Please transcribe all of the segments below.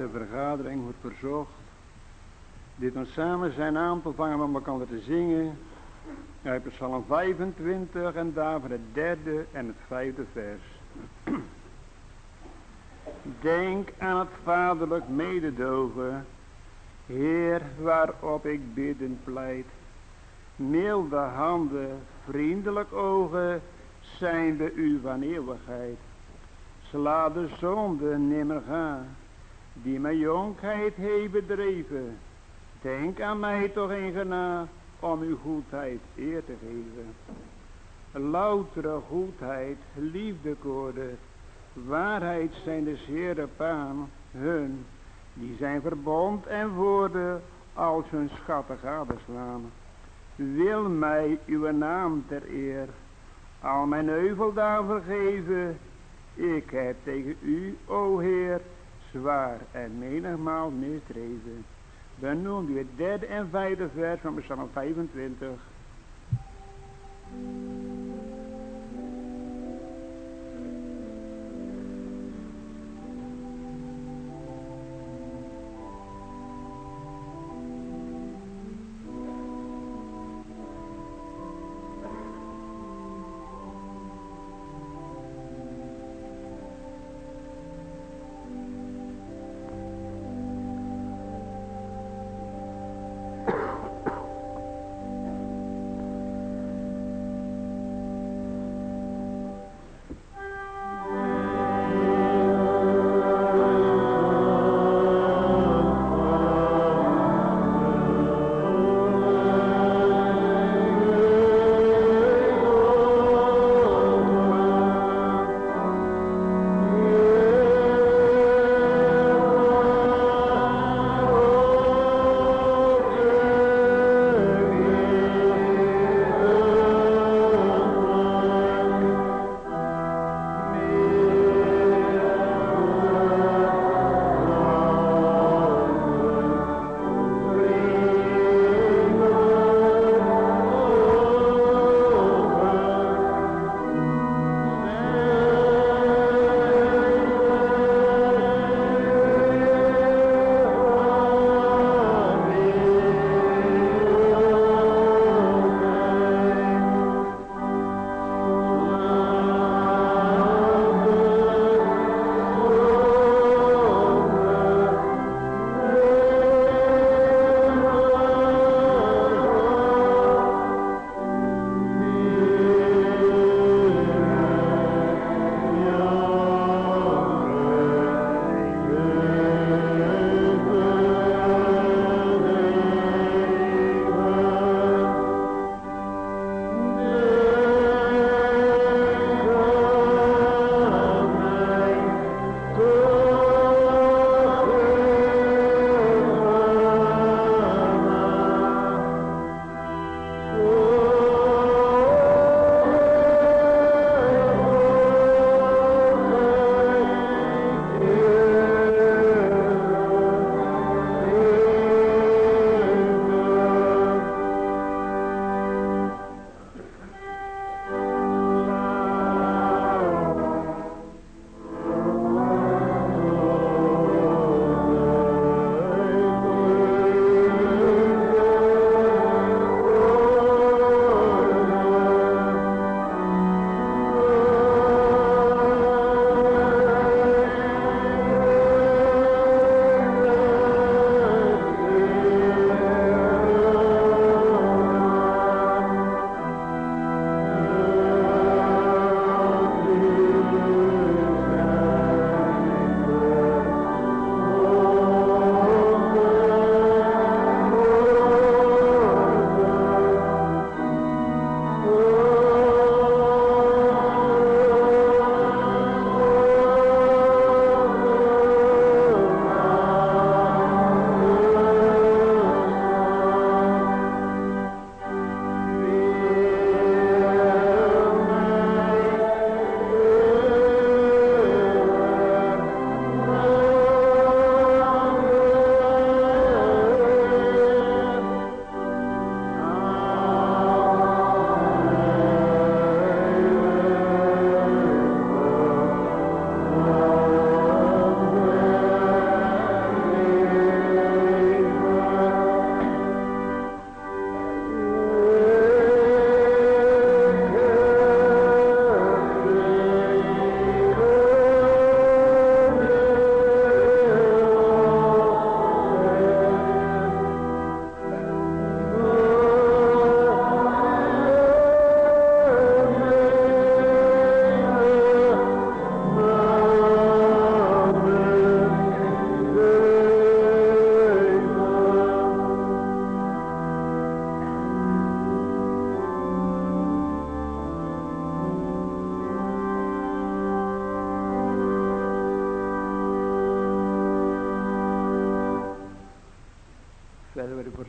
de vergadering wordt verzocht dit ons samen zijn aan te vangen om elkaar te zingen uit Psalm 25 en daarvan het derde en het vijfde vers. Denk aan het vaderlijk mededogen, Heer waarop ik bidden pleit. Milde handen, vriendelijk ogen zijn de u van eeuwigheid. Sla de zonde nimmer gaan, die mijn jonkheid heeft bedreven. Denk aan mij toch gena om uw goedheid eer te geven. Loutere goedheid, liefde koorde, waarheid zijn de zere paan, hun, die zijn verbond en woorden als hun schatten gadeslaan. Wil mij uw naam ter eer, al mijn euvel daar vergeven, ik heb tegen u, o Heer, zwaar en menigmaal misdreven. Noemen we het derde en vijfde vers van Psalm 25.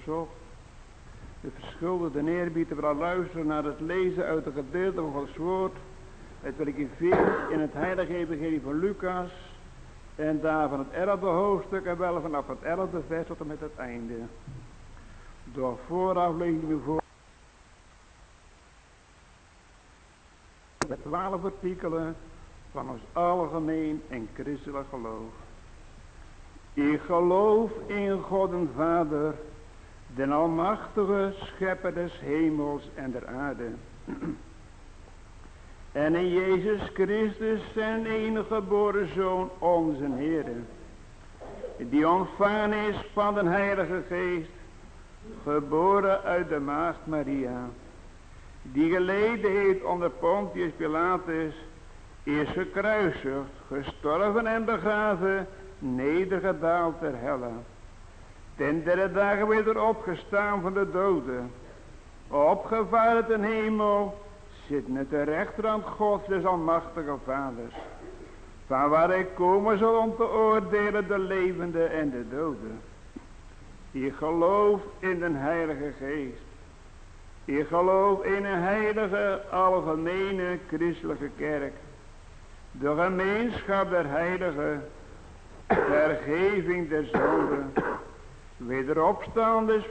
De verschuldigde eerbied vooral luisteren naar het lezen uit de gedeelte van Gods woord. Het wil ik in in het heilige evangelie van Lucas. En daar van het elfde hoofdstuk en wel vanaf het elfde vers tot en met het einde. Door vooraf ik nu voor. De twaalf artikelen van ons algemeen en christelijk geloof. Ik geloof in God en Vader, den almachtige schepper des hemels en der aarde. En in Jezus Christus zijn enige geboren Zoon, onze Heer. Die ontvangen is van de Heilige Geest, geboren uit de Maagd Maria. Die geleden heeft onder Pontius Pilatus, is gekruisigd, gestorven en begraven, nedergedaald ter helle. Ten derde dagen weer opgestaan van de doden, opgevaren ten hemel, zit met de rechterhand God des almachtige vaders. Van waar hij komen zal om te oordelen de levende en de doden. Je gelooft in de heilige geest. Je gelooft in een heilige algemene christelijke kerk. De gemeenschap der heiligen. Vergeving der zonden. Wederopstaan des.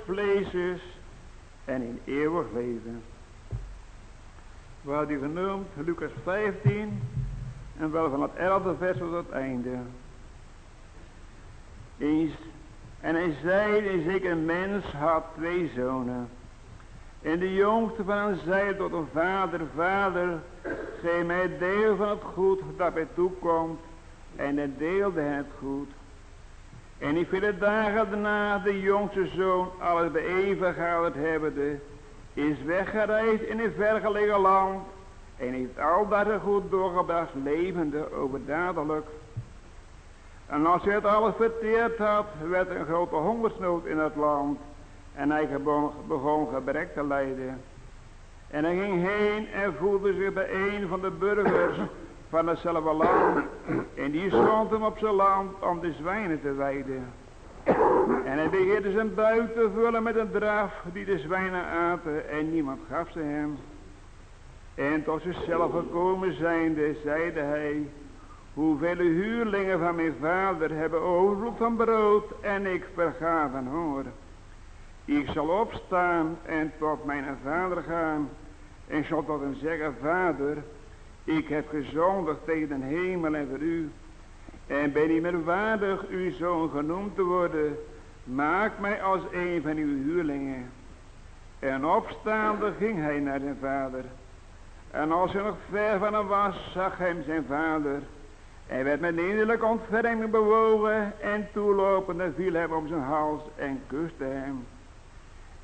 En in eeuwig leven. Waar u genoemd, Lucas 15, en wel van het 11e vers tot het einde. Eens, en hij zei, een zeker mens had twee zonen. En de jongste van hen tot een vader, vader, geef mij deel van het goed dat mij toekomt. En hij deelde het goed. En in vele dagen daarna de jongste zoon alles gehouden hebbende, is weggereisd in een vergelegen land en heeft al dat goed doorgebracht, levende, overdadelijk. En als hij het alles verteerd had, werd een grote hongersnood in het land. En hij begon gebrek te lijden. En hij ging heen en voelde zich bij een van de burgers van hetzelfde land. En die stond hem op zijn land om de zwijnen te weiden. En hij begeerde zijn buik te vullen met een draf die de zwijnen aten en niemand gaf ze hem. En tot zichzelf gekomen zijnde, zeide hij, hoeveel huurlingen van mijn vader hebben overvloed van brood en ik verga van honger. Ik zal opstaan en tot mijn vader gaan en zal tot hem zeggen, vader, ik heb gezondigd tegen de hemel en voor u en ben niet meer waardig uw zoon genoemd te worden. Maak mij als een van uw huurlingen. En opstaande ging hij naar zijn vader. En als hij nog ver van hem was, zag hem zijn vader. Hij werd met innerlijke ontferming bewogen en toelopende viel hem om zijn hals en kuste hem.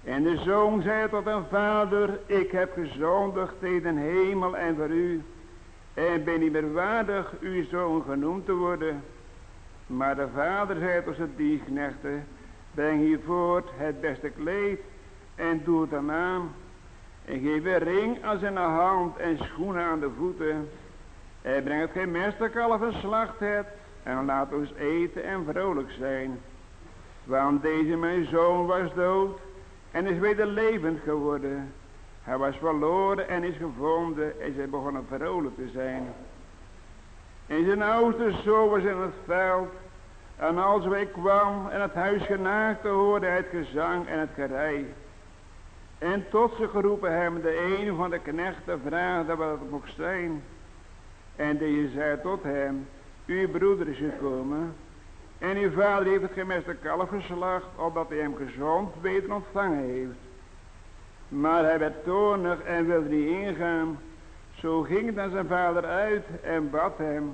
En de zoon zei tot zijn vader, ik heb gezondigd tegen de hemel en voor u en ben niet meer waardig uw zoon genoemd te worden. Maar de vader zei tot zijn diegnechten, breng hier voort het beste kleed en doe het hem aan. En geef een ring aan zijn hand en schoenen aan de voeten. En breng het geen mesterkalf en slacht het. En laat ons eten en vrolijk zijn. Want deze mijn zoon was dood en is weder levend geworden. Hij was verloren en is gevonden en zij begonnen vrolijk te zijn. En zijn oudste zoon was in het veld. En als wij kwam en het huis genaakt, hoorde hij het gezang en het gerei. En tot ze geroepen hebben, de een van de knechten vraagde wat het mocht zijn. En deze zei tot hem, uw broeder is gekomen. En uw vader heeft het gemeste kalf geslacht, opdat hij hem gezond weder ontvangen heeft. Maar hij werd toornig en wilde niet ingaan. Zo ging dan zijn vader uit en bad hem.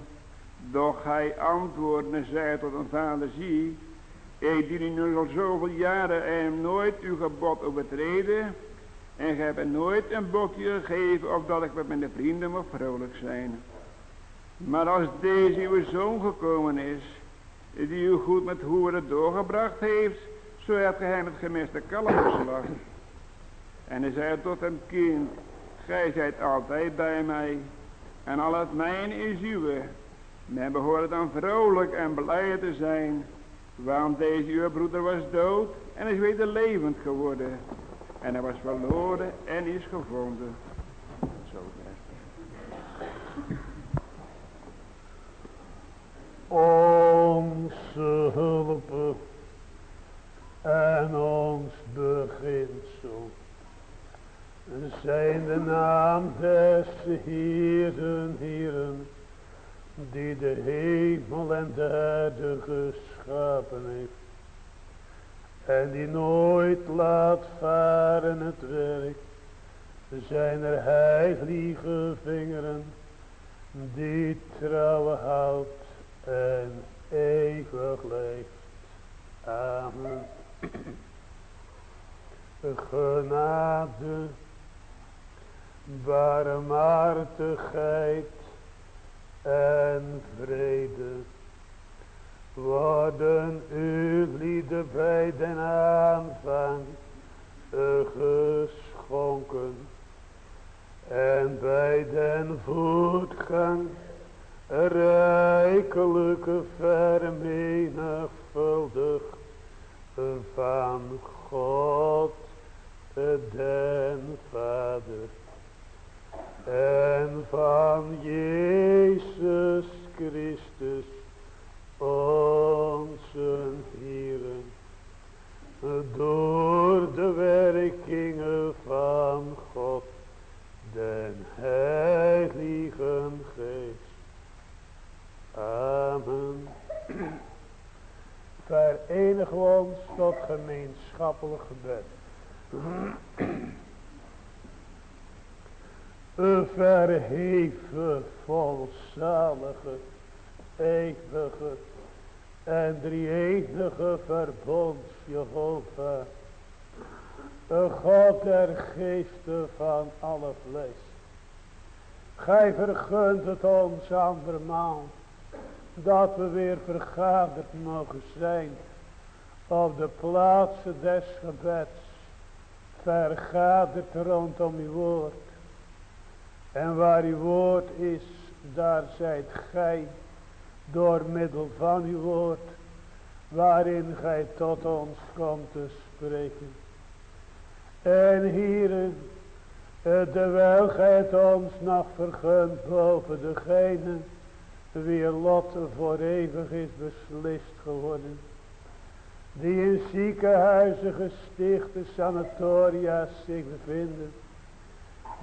Doch hij antwoordde en zei tot een vader, zie, ik dien nu al zoveel jaren en nooit uw gebod overtreden. En gij hebt nooit een bokje gegeven, opdat ik met mijn vrienden mag vrolijk zijn. Maar als deze uw zoon gekomen is, die u goed met hoeren doorgebracht heeft, zo hebt gij hem het gemiste kalf geslacht. En hij zei tot hem, kind, gij zijt altijd bij mij, en al het mijn is uwe. Men behoort dan vrolijk en blij te zijn, Want deze uw broeder was dood en is weer levend geworden. En hij was verloren en is gevonden. Zo Onze hulp en ons beginsel zijn de naam des Heeren, Heeren, die de hemel en de aarde geschapen heeft. En die nooit laat varen het werk, zijn er heilige vingeren, die trouw houdt en eeuwig leeft. Amen. Genade barmhartigheid en vrede worden u lieden bij den aanvang geschonken en bij den voortgang rijkelijke vermenigvuldig van God den Vader en van Jezus Christus, onze Heer, door de werkingen van God, den Heiligen Geest. Amen. Verenig ons tot gemeenschappelijk gebed verheven, volzalige, eeuwige en drie-enige verbond Jehovah. De God der geesten van alle vlees. Gij vergunt het ons andermaal dat we weer vergaderd mogen zijn op de plaatsen des gebeds, vergaderd rondom uw woord. En waar uw woord is, daar zijt gij door middel van uw woord, waarin gij tot ons komt te spreken. En hierin, terwijl gij het ons nog vergunt boven degene, wie lot voor eeuwig is beslist geworden, die in ziekenhuizen gestichte sanatoria's zich bevinden,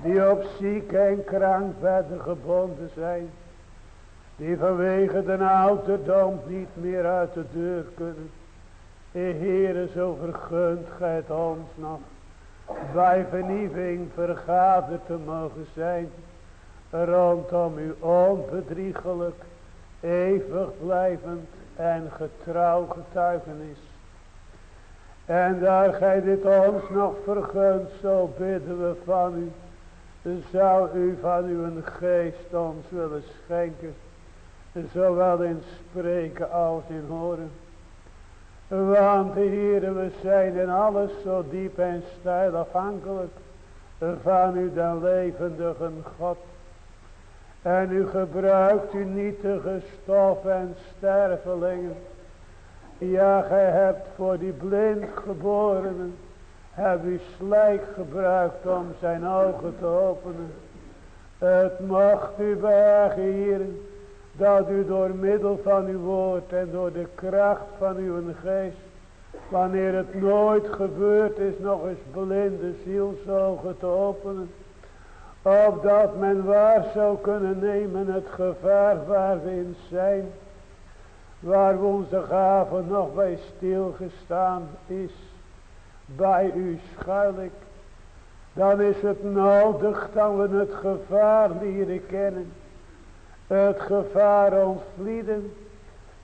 die op ziek en krankbedden gebonden zijn, die vanwege de ouderdom niet meer uit de deur kunnen. Heere, zo vergunt gij het ons nog bij vernieuwing vergaderd te mogen zijn, rondom uw onbedriegelijk, eeuwig blijvend en getrouw getuigenis. En daar gij dit ons nog vergunt, zo bidden we van u, zou u van uw geest ons willen schenken. Zowel in spreken als in horen. Want Heere, we zijn in alles zo diep en stijl afhankelijk van u den levendige God. En u gebruikt u nietige stof en stervelingen. Ja, gij hebt voor die blind geborenen heb u slijk gebruikt om zijn ogen te openen. Het mocht u hier dat u door middel van uw woord en door de kracht van uw geest, wanneer het nooit gebeurd is, nog eens blinde zielsogen te openen, opdat men waar zou kunnen nemen het gevaar waar we in zijn, waar onze gaven nog bij stilgestaan is, bij u schuil ik. Dan is het nodig dat we het gevaar leren kennen. Het gevaar ontvlieden.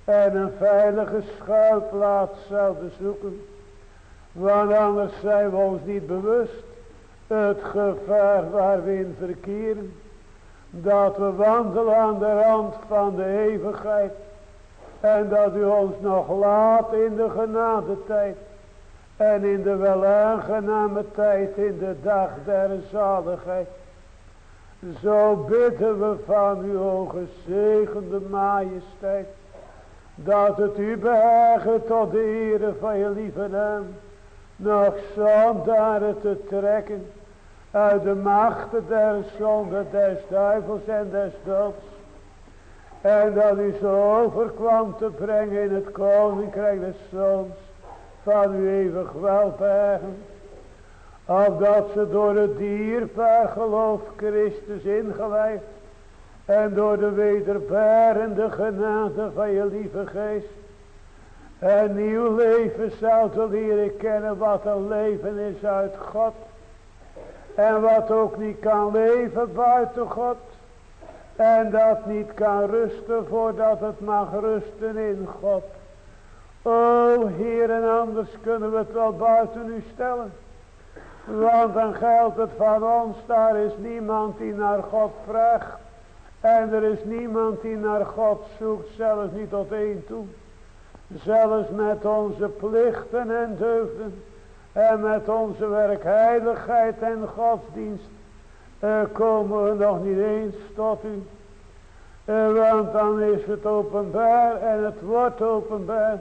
En een veilige schuilplaats zouden zoeken. Want anders zijn we ons niet bewust. Het gevaar waar we in verkeren. Dat we wandelen aan de rand van de eeuwigheid. En dat u ons nog laat in de genadetijd. En in de welaangename tijd in de dag der zaligheid. Zo bidden we van uw gezegende majesteit. Dat het u behagen tot de ere van je lieve naam. Nog zondaren te trekken. Uit de machten der zonde, des duivels en des doods. En dat u zo overkwam te brengen in het koninkrijk des zoons. Van uw eeuwig welbehagen. Opdat ze door het dierbaar geloof Christus ingewijd. En door de wederbarende genade van je lieve geest. Een nieuw leven zou te leren kennen wat een leven is uit God. En wat ook niet kan leven buiten God. En dat niet kan rusten voordat het mag rusten in God. O Heer en anders kunnen we het wel buiten u stellen. Want dan geldt het van ons, daar is niemand die naar God vraagt. En er is niemand die naar God zoekt, zelfs niet tot één toe. Zelfs met onze plichten en deugden. En met onze werkheiligheid en godsdienst. Uh, komen we nog niet eens tot u. Uh, want dan is het openbaar en het wordt openbaar.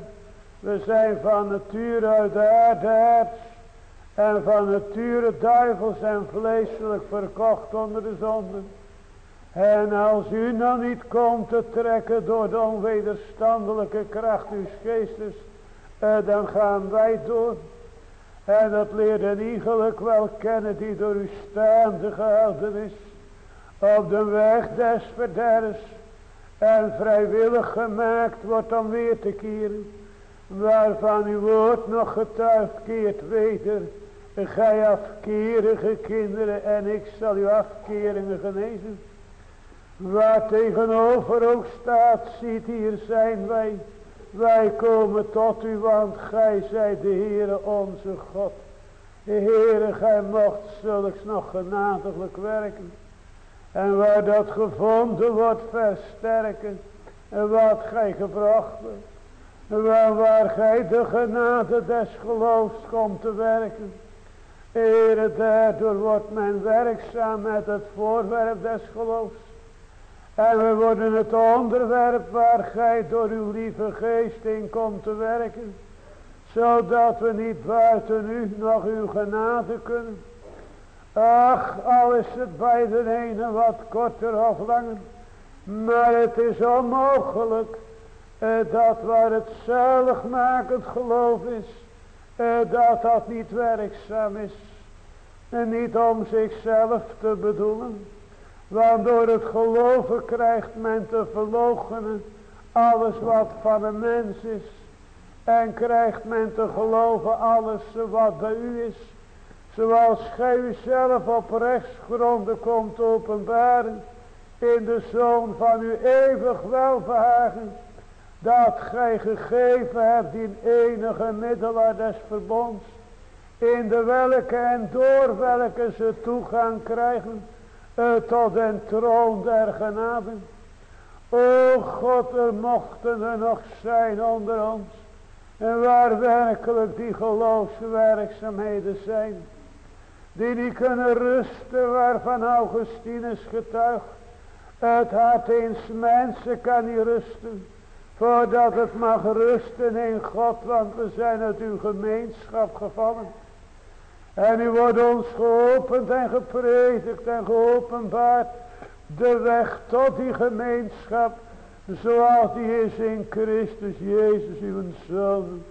We zijn van nature uit de aarde En van nature duivels en vleeselijk verkocht onder de zonden. En als u nou niet komt te trekken door de onwederstandelijke kracht uw geestes, eh, dan gaan wij door. En dat leert een iegelijk wel kennen die door u staande gehouden is. Op de weg des verderfs. En vrijwillig gemaakt wordt om weer te keren. Waarvan uw woord nog getuigd keert weder. Gij afkerige kinderen en ik zal uw afkeringen genezen. Waar tegenover ook staat, ziet hier zijn wij. Wij komen tot u, want gij zijt de Heere onze God. De Heere, gij mocht zulks nog genadiglijk werken. En waar dat gevonden wordt, versterken. En wat gij gebracht. Waar, waar gij de genade des geloofs komt te werken. Heere, daardoor wordt men werkzaam met het voorwerp des geloofs. En we worden het onderwerp waar gij door uw lieve geest in komt te werken. Zodat we niet buiten u nog uw genade kunnen. Ach, al is het bij de ene wat korter of langer. Maar het is onmogelijk dat waar het zaligmakend geloof is. Eh, dat dat niet werkzaam is. En niet om zichzelf te bedoelen. Want door het geloven krijgt men te verloochenen alles wat van een mens is. En krijgt men te geloven alles wat bij u is. Zoals gij uzelf op rechtsgronden komt openbaren. In de zoon van uw eeuwig welverhagen. Dat gij gegeven hebt die enige middelaar des verbonds. In de welke en door welke ze toegang krijgen tot den troon der genade. O God, er mochten er nog zijn onder ons. En waar werkelijk die geloofswerkzaamheden zijn. Die niet kunnen rusten waarvan Augustinus getuigt. Het hart eens mensen kan niet rusten. Voordat het mag rusten in God. Want we zijn uit uw gemeenschap gevallen. En u wordt ons geopend en gepredikt en geopenbaard. De weg tot die gemeenschap. Zoals die is in Christus Jezus uw Zoon.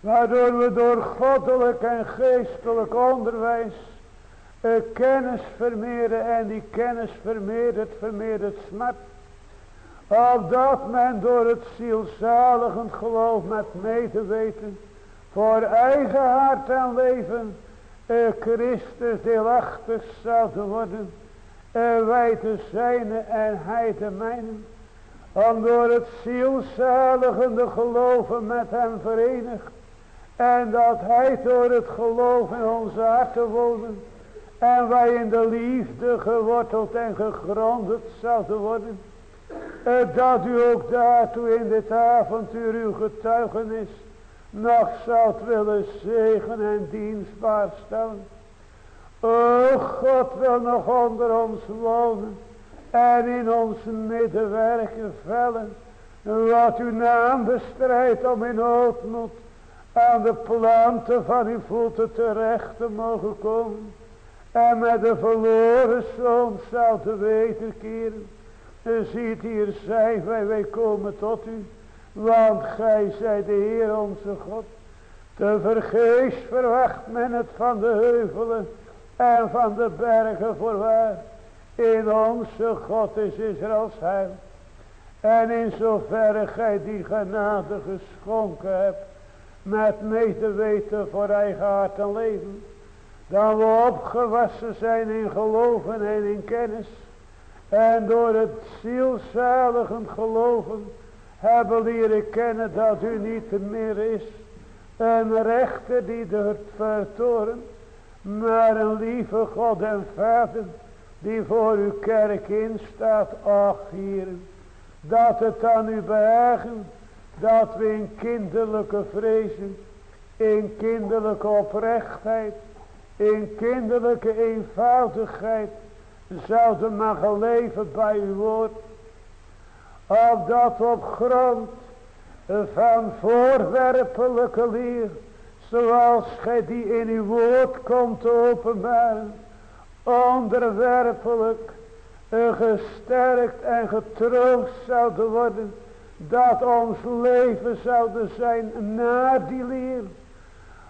Waardoor we door goddelijk en geestelijk onderwijs. een kennis vermeerderen en die kennis vermeerdert, vermeerdert smart. Opdat men door het zielzaligend geloof met mee te weten. Voor eigen hart en leven Christus deelachtig zouden worden. wij te zijne en hij te mijne. Om door het zielzaligende geloven met hem verenigd. En dat hij door het geloof in onze harten wonen. En wij in de liefde geworteld en gegronderd zouden worden. Dat u ook daartoe in dit avontuur uw getuigenis nog zou willen zegen en dienstbaar stellen. O God wil nog onder ons wonen en in ons midden werken vellen. Wat uw naam bestrijdt om in hoogmoed aan de planten van uw voeten terecht te mogen komen. En met de verloren zoon zal te weten keren. Ziet hier zijn wij, wij komen tot u. Want gij zijt de Heer onze God. Te vergeefs verwacht men het van de heuvelen en van de bergen voorwaar. In onze God is Israëls heil. En in zoverre gij die genade geschonken hebt. Met medeweten voor eigen hart en leven. Dan we opgewassen zijn in geloven en in kennis. En door het zielzaligend geloven hebben leren kennen dat u niet meer is. Een rechter die het vertoren. Maar een lieve God en Vader die voor uw kerk instaat. Ach hier. Dat het aan u behagen. Dat we in kinderlijke vrezen. In kinderlijke oprechtheid. In kinderlijke eenvoudigheid. Zouden mogen leven bij uw woord. Opdat op grond van voorwerpelijke leer. Zoals gij die in uw woord komt openbaren. Onderwerpelijk gesterkt en getroost zouden worden. Dat ons leven zouden zijn na die leer.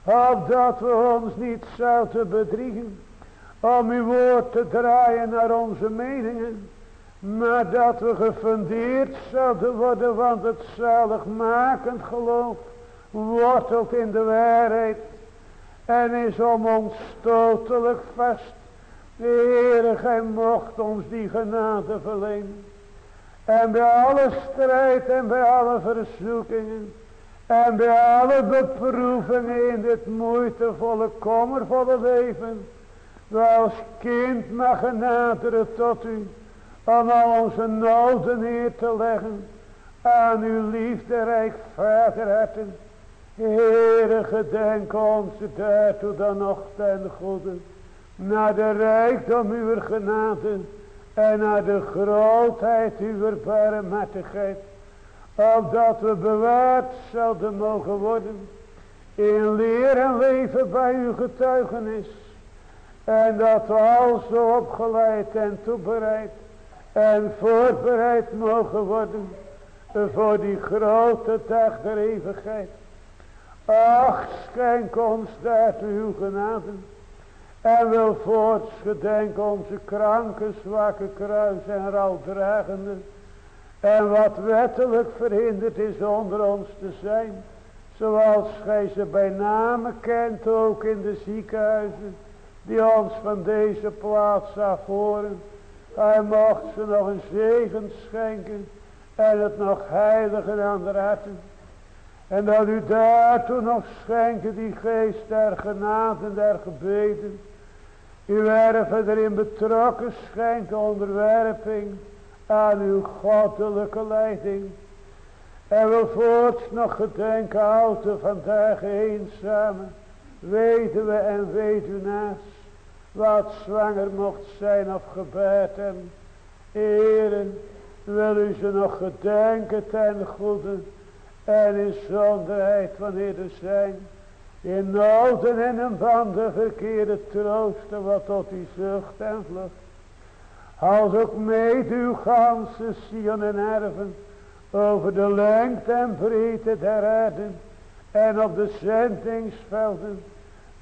Opdat we ons niet zouden bedriegen. Om uw woord te draaien naar onze meningen. Maar dat we gefundeerd zouden worden. Want het zaligmakend geloof wortelt in de waarheid. En is om ons stotelijk vast. Heere, gij mocht ons die genade verlenen. En bij alle strijd en bij alle verzoekingen. En bij alle beproevingen in dit moeitevolle, kommervolle leven. Als kind mag naderen tot u. Om al onze noden neer te leggen. Aan uw liefderijk vaderharten. Heere, gedenk ons daartoe dan nog ten goede. Naar de rijkdom uw genade. En naar de grootheid uw barmhartigheid. Opdat we bewaard zouden mogen worden. In leer en leven bij uw getuigenis. En dat we al zo opgeleid en toebereid. En voorbereid mogen worden. Voor die grote dag der eeuwigheid. Ach, schenk ons daartoe uw genade. En wil voorts gedenken onze kranke, zwakke kruis en rouwdragende. En wat wettelijk verhinderd is onder ons te zijn. Zoals gij ze bij name kent ook in de ziekenhuizen. Die ons van deze plaats afhoren. Hij mocht ze nog een zegen schenken. En het nog heiliger aan de. En dat u daartoe nog schenken die geest der genade der gebeden. U werven erin betrokken schenken onderwerping aan uw goddelijke leiding. En wil voorts nog gedenken houden vandaag eenzame, weten we en u naast, wat zwanger mocht zijn of gebaard en eren, wil u ze nog gedenken ten goede en in zonderheid wanneer er zijn, in noden en een banden verkeerde troosten wat tot die zucht en vlucht. Als ook met uw ganse Sion en erven, over de lengte en breedte der aarde, en op de zendingsvelden.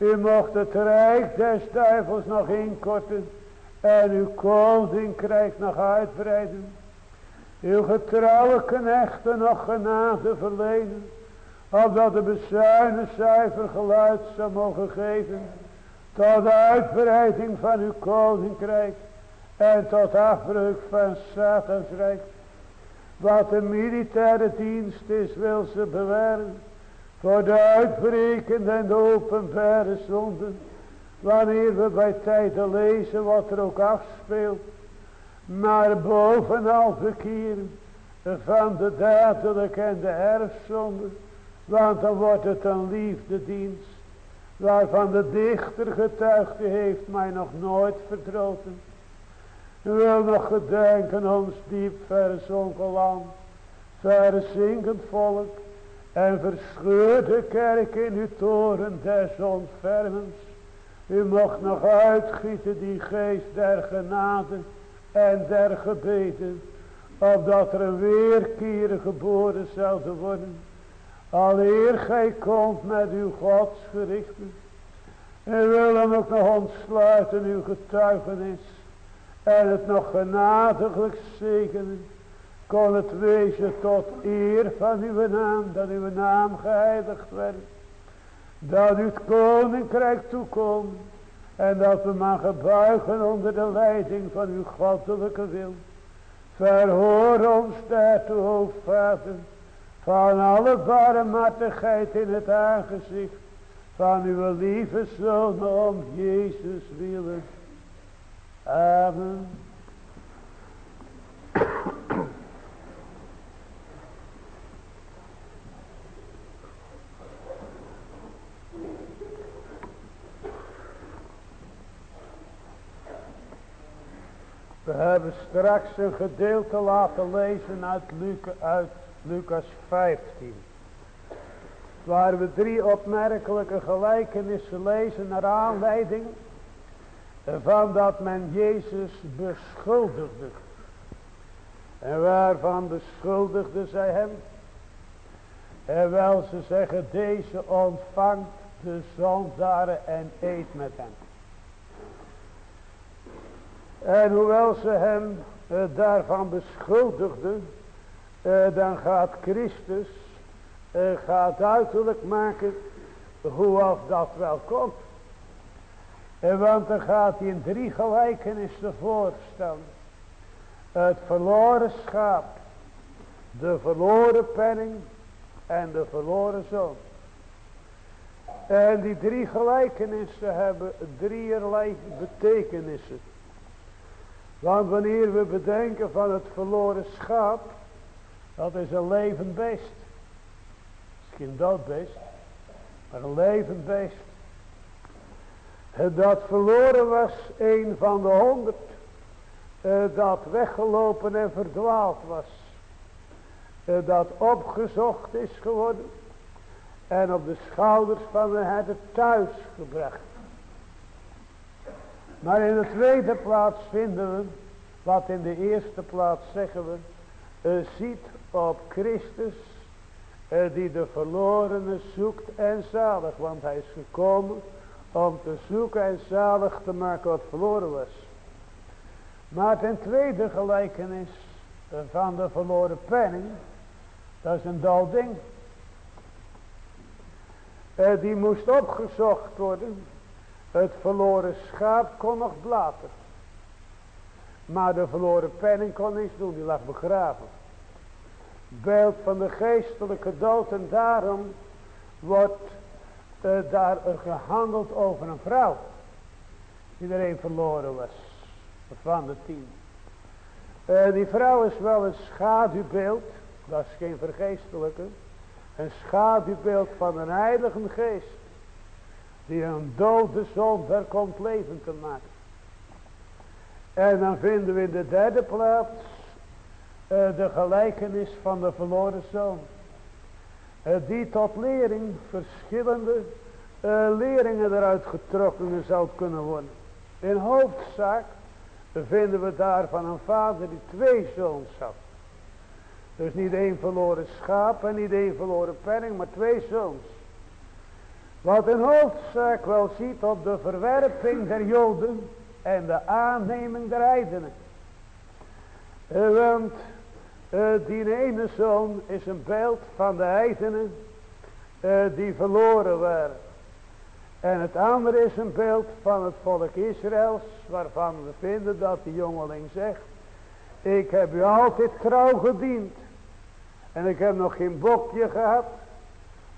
U mocht het rijk des duivels nog inkorten, en uw koninkrijk nog uitbreiden. Uw getrouwe knechten nog genade verlenen, opdat de bezuinen zuiver geluid zou mogen geven, tot de uitbreiding van uw koninkrijk, en tot afbreuk van Satans rijk. Wat de militaire dienst is, wil ze bewaren. Voor de uitbrekende en de openbare zonden. Wanneer we bij tijden lezen wat er ook afspeelt. Maar bovenal verkeren van de dadelijke en de erfzonde. Want dan wordt het een liefdedienst. Waarvan de dichter getuigde heeft mij nog nooit verdroten. Wil nog gedenken ons diep verzonken land. verzinkend volk en verscheur de kerk in uw toren des ontfermens. U mocht nog uitgieten die geest der genade en der gebeden, opdat er een weerkier geboren zou worden. Alleer gij komt met uw godsgerichten. En wil hem ook nog ontsluiten uw getuigenis. En het nog genadiglijk zegenen. Kon het wezen tot eer van uw naam. Dat uw naam geheiligd werd. Dat u het koninkrijk toekomt. En dat we mogen buigen onder de leiding van uw goddelijke wil. Verhoor ons daartoe, o Vader. Van alle barmhartigheid in het aangezicht van uw lieve Zoon om Jezus willen. Amen. We hebben straks een gedeelte laten lezen uit, uit Lucas 15. Waar we drie opmerkelijke gelijkenissen lezen naar aanleiding van dat men Jezus beschuldigde. En waarvan beschuldigde zij hem? En wel ze zeggen deze ontvangt de zondaren en eet met hem. En hoewel ze hem uh, daarvan beschuldigden, uh, dan gaat Christus uh, gaat duidelijk maken hoe of dat wel komt. En want dan gaat hij in drie gelijkenissen voorstellen. Het verloren schaap, de verloren penning en de verloren zoon. En die drie gelijkenissen hebben drieërlei betekenissen. Want wanneer we bedenken van het verloren schaap, dat is een levend beest. Misschien dood beest, maar een levend beest. Dat verloren was een van de honderd. Eh, dat weggelopen en verdwaald was. Eh, dat opgezocht is geworden. En op de schouders van de herder thuis gebracht. Maar in de tweede plaats vinden we, wat in de eerste plaats zeggen we, ziet op Christus uh, die de verlorene zoekt en zalig. Want hij is gekomen om te zoeken en zalig te maken wat verloren was. Maar ten tweede gelijkenis uh, van de verloren penning, dat is een dal ding. die moest opgezocht worden het verloren schaap kon nog blaten. Maar de verloren penning kon niets doen, die lag begraven. Beeld van de geestelijke dood en daarom wordt uh, daar gehandeld over een vrouw. Die er een verloren was. Van de tien. Uh, die vrouw is wel een schaduwbeeld. Dat is geen vergeestelijke. Een schaduwbeeld van een heilige geest die een dode zonder komt leven te maken. En dan vinden we in de derde plaats uh, de gelijkenis van de verloren zoon. Uh, die tot lering verschillende uh, leringen eruit getrokken zou kunnen worden. In hoofdzaak vinden we daar van een vader die twee zoons had. Dus niet één verloren schaap en niet één verloren penning, maar twee zoons. Wat een hoofdzaak wel ziet op de verwerping der Joden en de aanneming der heidenen. Eh, want uh, die ene zoon is een beeld van de heidenen uh, die verloren waren. En het andere is een beeld van het volk Israëls, waarvan we vinden dat die jongeling zegt, ik heb u altijd trouw gediend. En ik heb nog geen bokje gehad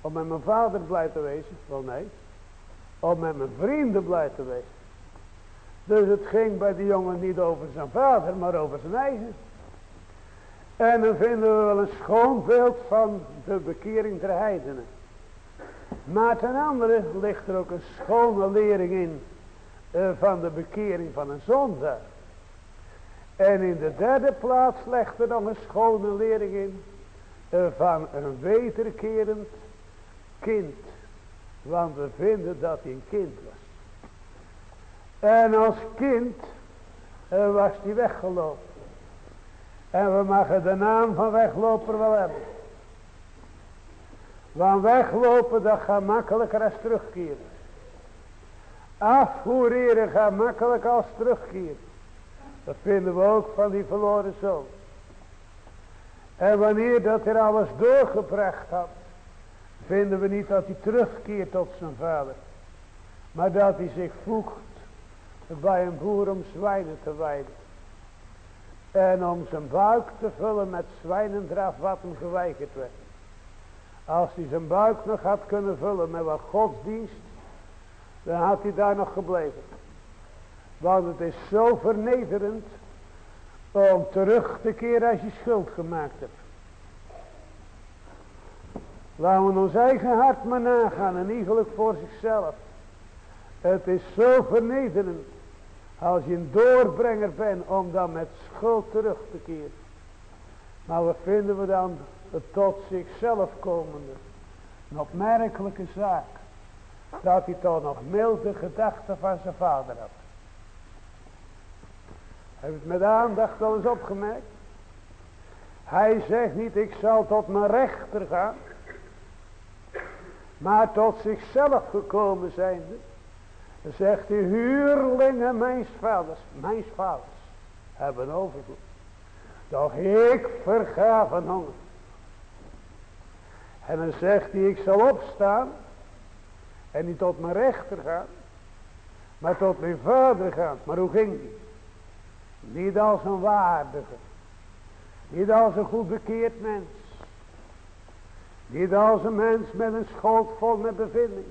om met mijn vader blij te wezen? Wel nee. Om met mijn vrienden blij te wezen. Dus het ging bij die jongen niet over zijn vader, maar over zijn eigen. En dan vinden we wel een schoon beeld van de bekering der heidenen. Maar ten andere ligt er ook een schone lering in uh, van de bekering van een zondaar. En in de derde plaats legt er nog een schone lering in van een wederkerend kind. Want we vinden dat hij een kind was. En als kind uh, was hij weggelopen. En we mogen de naam van wegloper wel hebben. Want weglopen dat gaat makkelijker als terugkeren. Afvoereren gaat makkelijker als terugkeren. Dat vinden we ook van die verloren zoon. En wanneer dat er alles doorgebracht had, vinden we niet dat hij terugkeert tot zijn vader. Maar dat hij zich voegt bij een boer om zwijnen te weiden. En om zijn buik te vullen met zwijnendraf wat hem geweigerd werd. Als hij zijn buik nog had kunnen vullen met wat godsdienst, dan had hij daar nog gebleven. Want het is zo vernederend om terug te keren als je schuld gemaakt hebt. Laten we ons eigen hart maar nagaan en iegelijk voor zichzelf. Het is zo vernederend als je een doorbrenger bent om dan met schuld terug te keren. Maar wat vinden we dan het tot zichzelf komende? Een opmerkelijke zaak. Dat hij toch nog milde gedachten van zijn vader had. Heb je het met aandacht al eens opgemerkt? Hij zegt niet ik zal tot mijn rechter gaan. Maar tot zichzelf gekomen zijnde. Zegt hij huurlingen mijn vaders. Mijn vaders hebben overvloed. Doch ik verga van honger. En dan zegt hij ik zal opstaan. En niet tot mijn rechter gaan. Maar tot mijn vader gaan. Maar hoe ging die? Niet als een waardige. Niet als een goed bekeerd mens. Niet als een mens met een schoot vol met bevinding.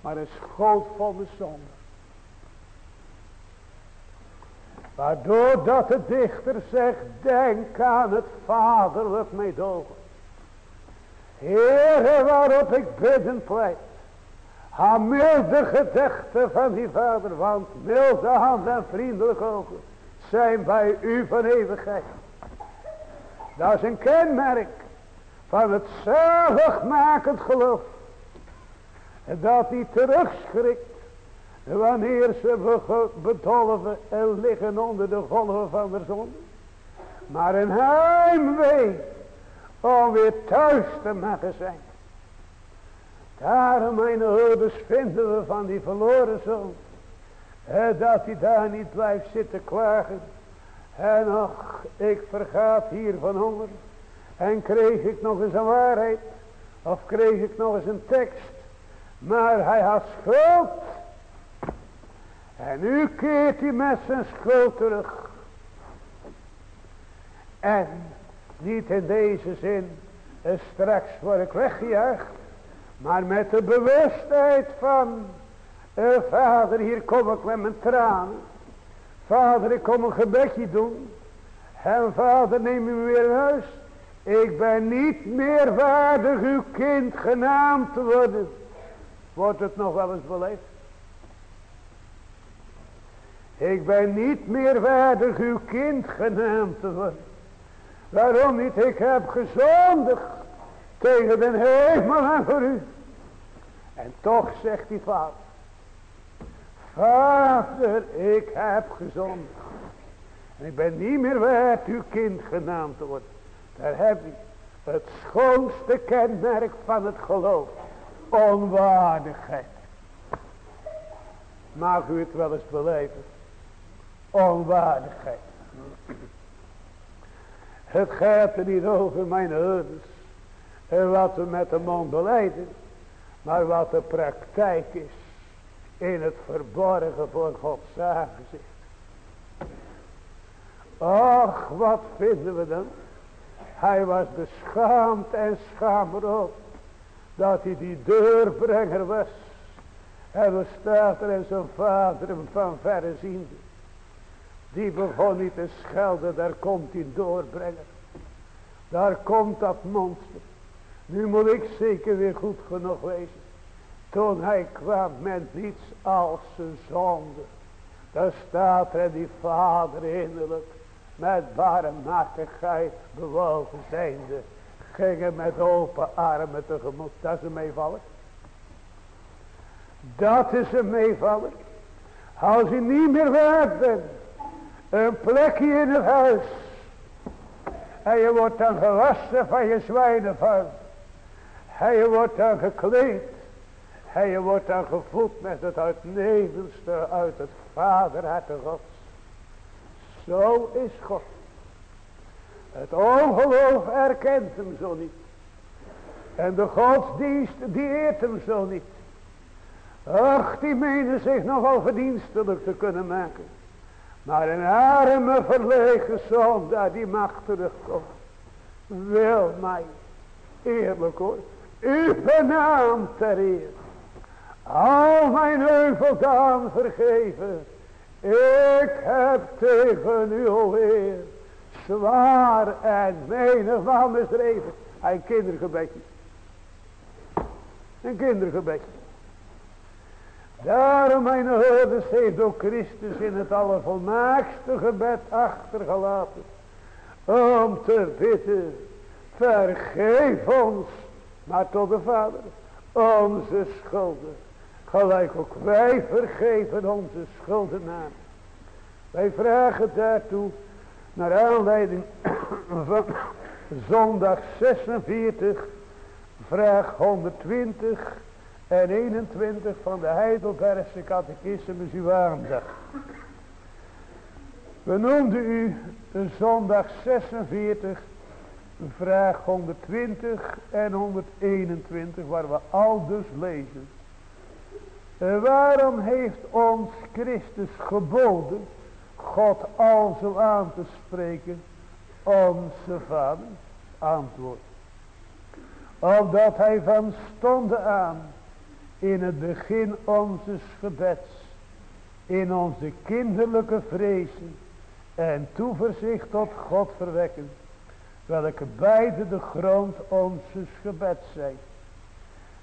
Maar een schoot vol met zonde. Waardoor dat de dichter zegt. Denk aan het vaderlijk meedogen. Heere waarop ik bidden pleit. Ha milde gedachten van die vader. Want milde hand en vriendelijk ogen zijn bij u van eeuwigheid. Dat is een kenmerk van het zaligmakend geloof. Dat hij terugschrikt wanneer ze bedolven en liggen onder de golven van de zon. Maar een heimwee om weer thuis te mogen zijn. Daarom mijn ouders vinden we van die verloren zoon dat hij daar niet blijft zitten klagen. En ach, ik vergaat hier van honger. En kreeg ik nog eens een waarheid. Of kreeg ik nog eens een tekst. Maar hij had schuld. En nu keert hij met zijn schuld terug. En niet in deze zin. Straks word ik weggejaagd. Maar met de bewustheid van uh, vader, hier kom ik met mijn tranen. Vader, ik kom een gebedje doen. En vader, neem u weer in huis. Ik ben niet meer waardig uw kind genaamd te worden. Wordt het nog wel eens beleefd? Ik ben niet meer waardig uw kind genaamd te worden. Waarom niet? Ik heb gezondigd tegen de hemel en voor u. En toch zegt die vader. Vader, ik heb gezond. En ik ben niet meer waard uw kind genaamd te worden. Daar heb je het schoonste kenmerk van het geloof. Onwaardigheid. Mag u het wel eens beleven? Onwaardigheid. Het gaat er niet over mijn ouders. En wat we met de mond beleiden. Maar wat de praktijk is in het verborgen voor Gods aangezicht. Ach, wat vinden we dan? Hij was beschaamd en schaamrood. Dat hij die deurbrenger was. En we staat er en zijn vader hem van verre ziende. Die begon niet te schelden, daar komt die doorbrenger. Daar komt dat monster. Nu moet ik zeker weer goed genoeg wezen. Toen hij kwam met niets als zijn zonde. Daar staat er die vader innerlijk met barmhartigheid bewogen zijnde. gingen met open armen tegemoet. Dat is een meevaller. Dat is een meevaller. Als je niet meer waard bent. Een plekje in het huis. En je wordt dan gewassen van je zwijnenval. En je wordt dan gekleed. En je wordt dan gevoed met het uitnemendste uit het vaderharte gods. Zo is God. Het ongeloof erkent hem zo niet. En de godsdienst die eert hem zo niet. Ach, die menen zich nogal verdienstelijk te kunnen maken. Maar een arme verlegen zondaar die mag terugkomen. Wil mij, eerlijk hoor, uw naam ter eer. Al mijn euveldaan vergeven. Ik heb tegen u alweer zwaar en menigmaal misdreven. Een kindergebedje. Een kindergebedje. Daarom mijn hoorders heeft ook Christus in het allervolmaakste gebed achtergelaten. Om te bidden. Vergeef ons. Maar tot de Vader. Onze schulden. Gelijk ook wij vergeven onze schuldenaren. Wij vragen daartoe naar aanleiding van zondag 46, vraag 120 en 21 van de Heidelbergse catechismus uw. We noemden u zondag 46, vraag 120 en 121 waar we al dus lezen. Waarom heeft ons Christus geboden God al zo aan te spreken, onze vader, antwoord. Opdat hij van stonden aan, in het begin onze gebeds, in onze kinderlijke vrezen en toeverzicht tot God verwekken, welke beide de grond onze gebeds zijn.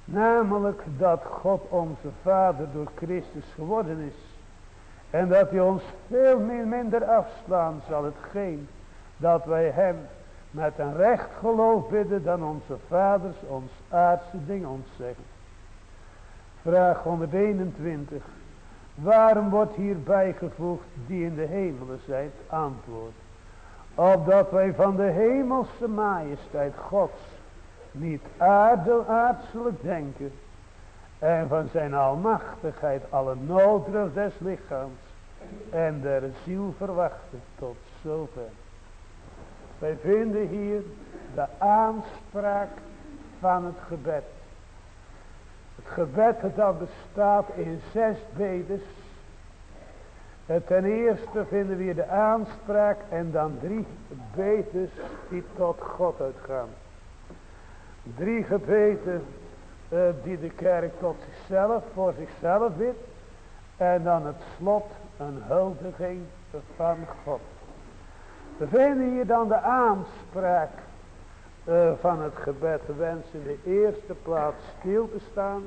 Namelijk dat God onze Vader door Christus geworden is en dat hij ons veel meer minder afslaan zal hetgeen dat wij hem met een recht geloof bidden dan onze vaders ons aardse dingen ons zeggen. Vraag 121. Waarom wordt hier bijgevoegd die in de hemelen zijn? Antwoord. Opdat wij van de hemelse majesteit Gods niet aardselijk denken en van zijn almachtigheid alle nooddruk des lichaams en der ziel verwachten tot zover. Wij vinden hier de aanspraak van het gebed. Het gebed dat bestaat in zes bedes. Ten eerste vinden we hier de aanspraak en dan drie bedes die tot God uitgaan. Drie gebeden uh, die de kerk tot zichzelf, voor zichzelf bidt. En dan het slot een huldiging van God. We vinden hier dan de aanspraak uh, van het gebed. We wensen in de eerste plaats stil te staan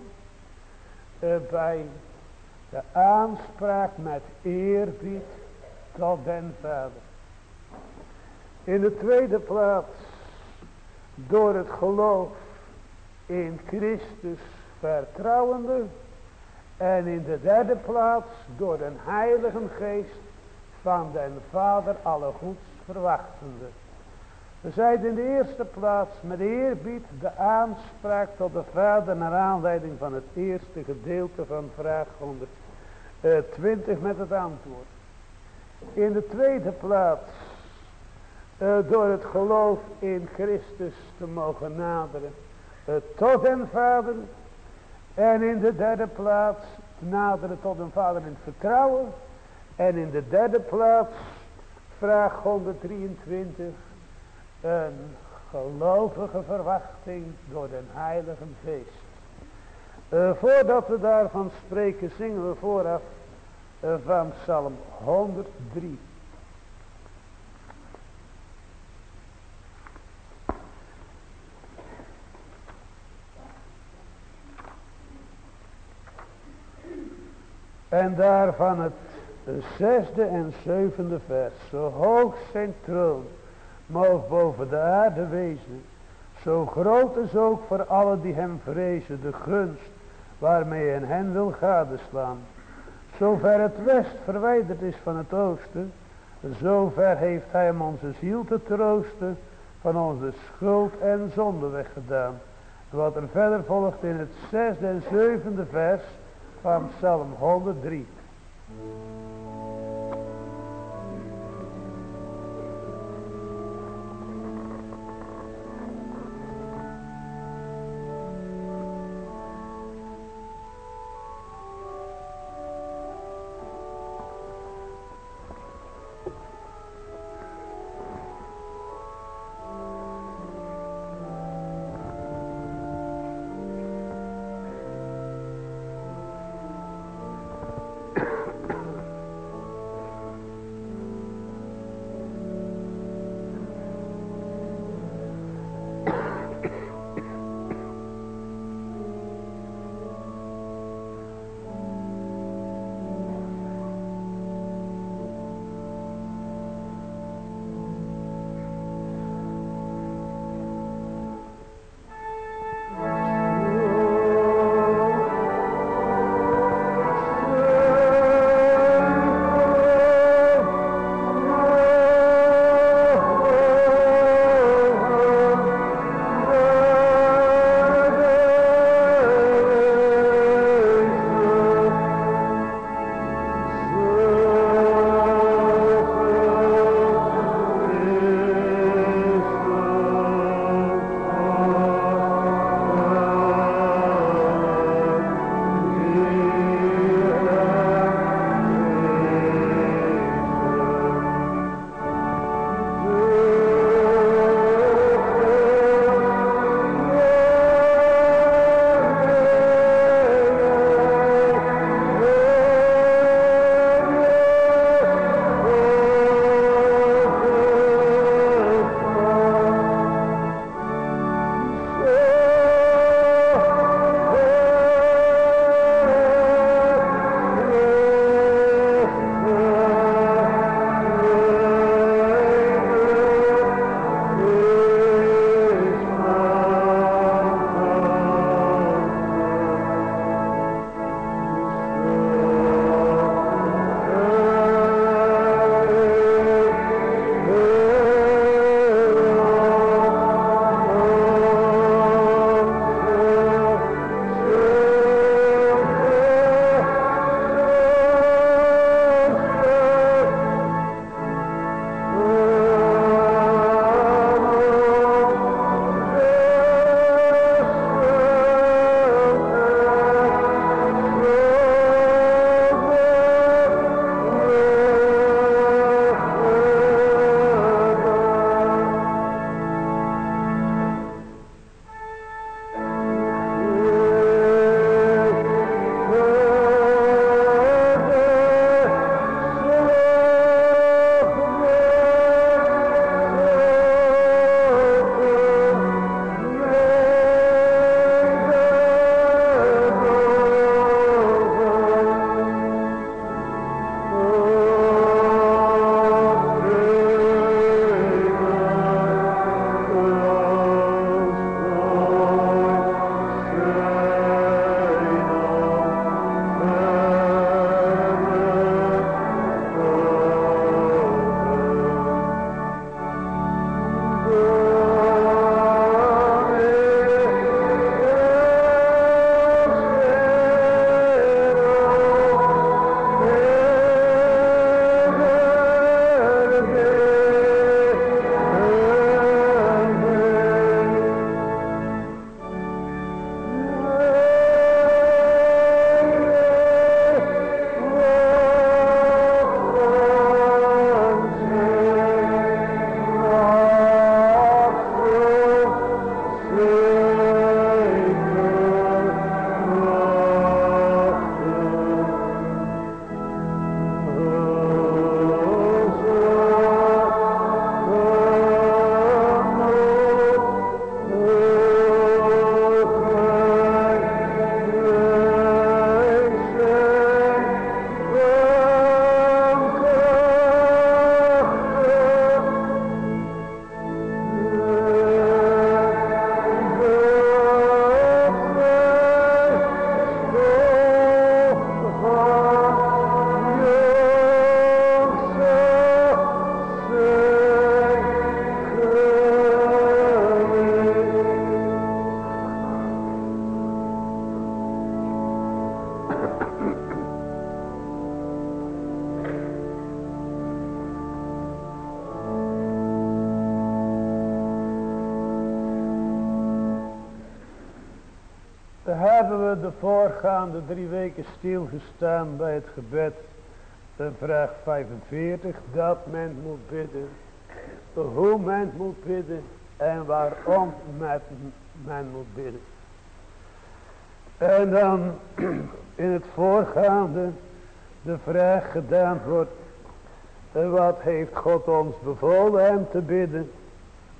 uh, bij de aanspraak met eerbied tot den Vader. In de tweede plaats door het geloof in Christus vertrouwende. En in de derde plaats door de heilige geest van den Vader alle goeds verwachtende. We zeiden in de eerste plaats met eerbied de aanspraak tot de Vader naar aanleiding van het eerste gedeelte van vraag 120 met het antwoord. In de tweede plaats uh, door het geloof in Christus te mogen naderen tot een vader. En in de derde plaats naderen tot een vader in het vertrouwen. En in de derde plaats, vraag 123, een gelovige verwachting door den heilige geest. Uh, voordat we daarvan spreken, zingen we vooraf van Psalm 103. En daarvan het zesde en zevende vers. Zo hoog zijn troon moog boven de aarde wezen. Zo groot is ook voor alle die hem vrezen de gunst waarmee hij hen wil gadeslaan. Zover het west verwijderd is van het oosten, zover heeft hij om onze ziel te troosten van onze schuld en zonde weggedaan. Wat er verder volgt in het zesde en zevende vers van Psalm 103. Voorgaande drie weken stilgestaan bij het gebed. De vraag 45, dat men moet bidden. Hoe men moet bidden en waarom men moet bidden. En dan in het voorgaande de vraag gedaan wordt. Wat heeft God ons bevolen hem te bidden?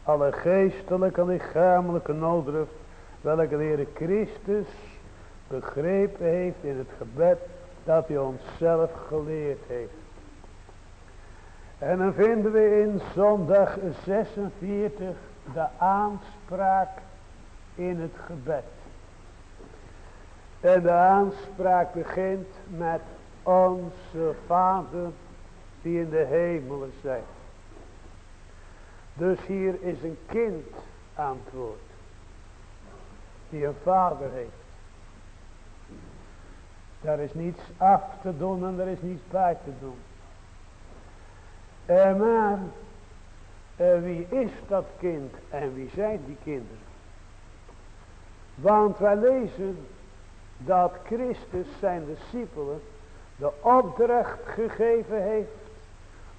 Alle geestelijke en lichamelijke nooddruft. Welke de Heer Christus begrepen heeft in het gebed. Dat hij ons zelf geleerd heeft. En dan vinden we in zondag 46 de aanspraak in het gebed. En de aanspraak begint met onze Vader die in de hemelen zijn. Dus hier is een kind antwoord. Die een vader heeft. Daar is niets af te doen en er is niets bij te doen. En maar, uh, wie is dat kind en wie zijn die kinderen? Want wij lezen dat Christus zijn discipelen de opdracht gegeven heeft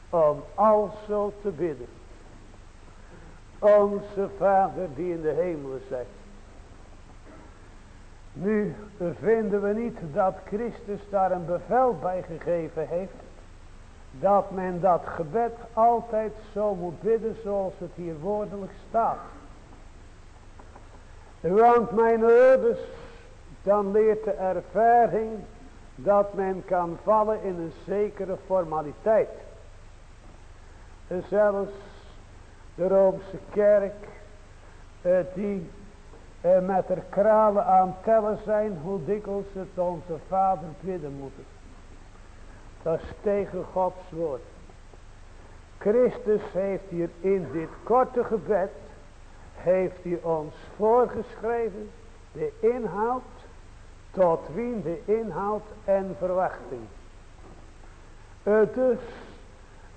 om alzo te bidden. Onze Vader die in de hemelen zijt. Nu vinden we niet dat Christus daar een bevel bij gegeven heeft. Dat men dat gebed altijd zo moet bidden zoals het hier woordelijk staat. Want mijn ouders, dan leert de ervaring dat men kan vallen in een zekere formaliteit. Zelfs de Roomse kerk, eh, die eh, met er kralen aan tellen zijn, hoe dikwijls het onze vader bidden moeten. Dat is tegen Gods woord. Christus heeft hier in dit korte gebed, heeft hij ons voorgeschreven, de inhoud tot wien de inhoud en verwachting. Het is,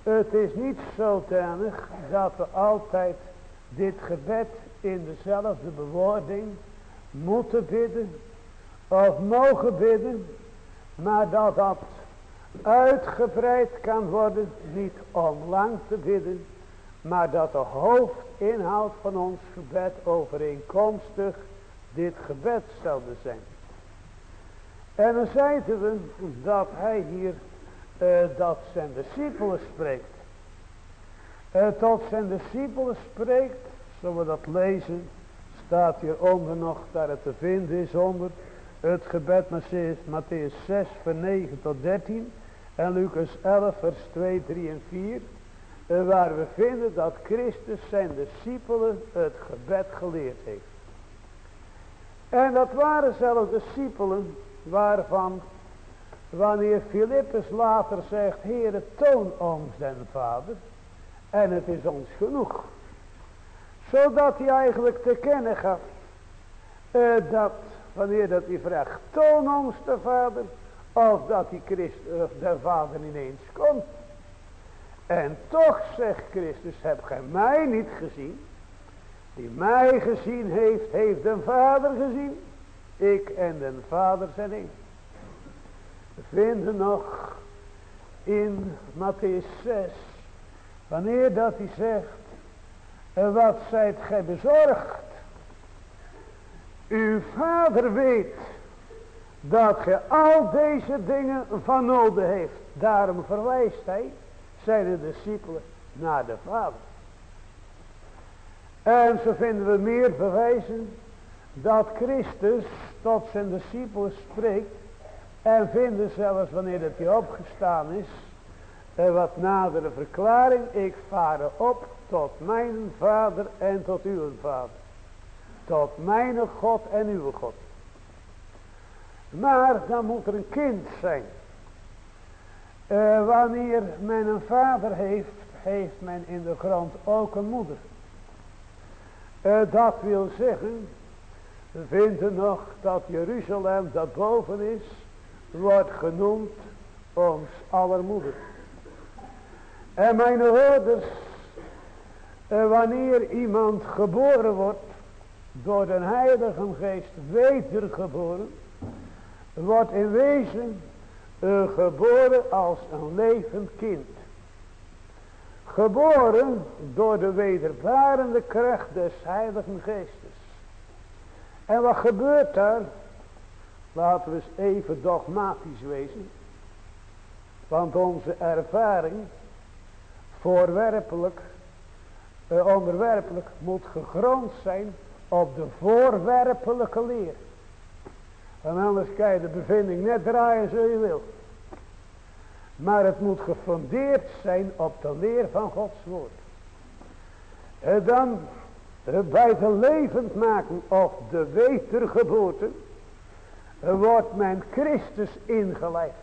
het is niet zodanig dat we altijd dit gebed in dezelfde bewoording moeten bidden of mogen bidden, maar dat dat uitgebreid kan worden, niet om lang te bidden, maar dat de hoofdinhoud van ons gebed overeenkomstig dit gebed zouden zijn. En dan zeiden we dat hij hier uh, dat zijn discipelen spreekt. Tot zijn discipelen spreekt, zullen we dat lezen, staat hieronder nog dat het te vinden is onder het gebed Matthäus 6 vers 9 tot 13 en Lucas 11 vers 2, 3 en 4. Uh, eh, waar we vinden dat Christus zijn discipelen het gebed geleerd heeft. En dat waren zelfs discipelen waarvan wanneer Filippus later zegt, Heere toon ons den Vader en het is ons genoeg. Zodat hij eigenlijk te kennen gaf uh, dat wanneer dat hij vraagt, toon ons de Vader of dat hij Christus, of de Vader ineens komt. En toch zegt Christus, heb gij mij niet gezien? Die mij gezien heeft, heeft de Vader gezien. Ik en de Vader zijn één. We vinden nog in Matthäus 6. Wanneer dat hij zegt. Wat zijt gij bezorgd? Uw vader weet dat gij al deze dingen van nodig heeft. Daarom verwijst hij zijn discipelen naar de vader. En zo vinden we meer bewijzen dat Christus tot zijn discipelen spreekt en vinden zelfs wanneer het hier opgestaan is wat nadere verklaring ik vaar op tot mijn vader en tot uw vader. Tot mijn God en uw God. Maar dan moet er een kind zijn. Uh, wanneer men een vader heeft heeft men in de grond ook een moeder. Uh, dat wil zeggen we vinden nog dat Jeruzalem dat boven is, wordt genoemd ons allermoeder. En mijn ouders, eh, wanneer iemand geboren wordt, door de heilige geest wedergeboren, wordt in wezen geboren als een levend kind. Geboren door de wedervarende kracht des Heiligen Geestes. En wat gebeurt daar? Laten we eens even dogmatisch wezen. Want onze ervaring voorwerpelijk, onderwerpelijk moet gegrond zijn op de voorwerpelijke leer. En anders kan je de bevinding net draaien zo je wil. Maar het moet gefundeerd zijn op de leer van Gods woord. En dan bij de levend maken of de wedergeboorte wordt men Christus ingelijfd.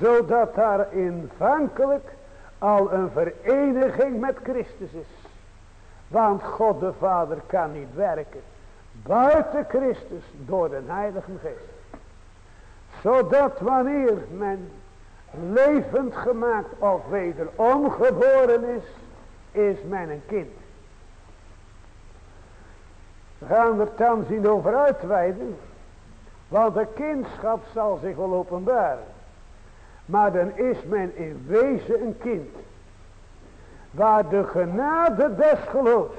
Zodat daar invankelijk al een vereniging met Christus is. Want God de Vader kan niet werken buiten Christus door de Heilige Geest. Zodat wanneer men levend gemaakt of wederom geboren is, is men een kind. We gaan er thans zien over uitweiden. Want de kindschap zal zich wel openbaren. Maar dan is men in wezen een kind. Waar de genade des geloofs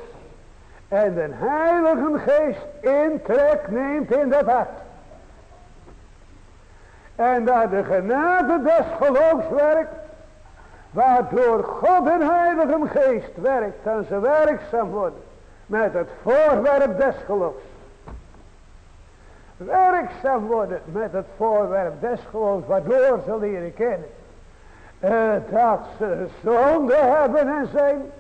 en de heilige geest intrek neemt in dat hart. En daar de genade des geloofs werkt. Waardoor God en heilige geest werkt en ze werkzaam worden. Met het voorwerp des geloofs. Werkzaam worden met het voorwerp geloofs. Waardoor ze leren kennen. Uh, dat ze zonde hebben en zijn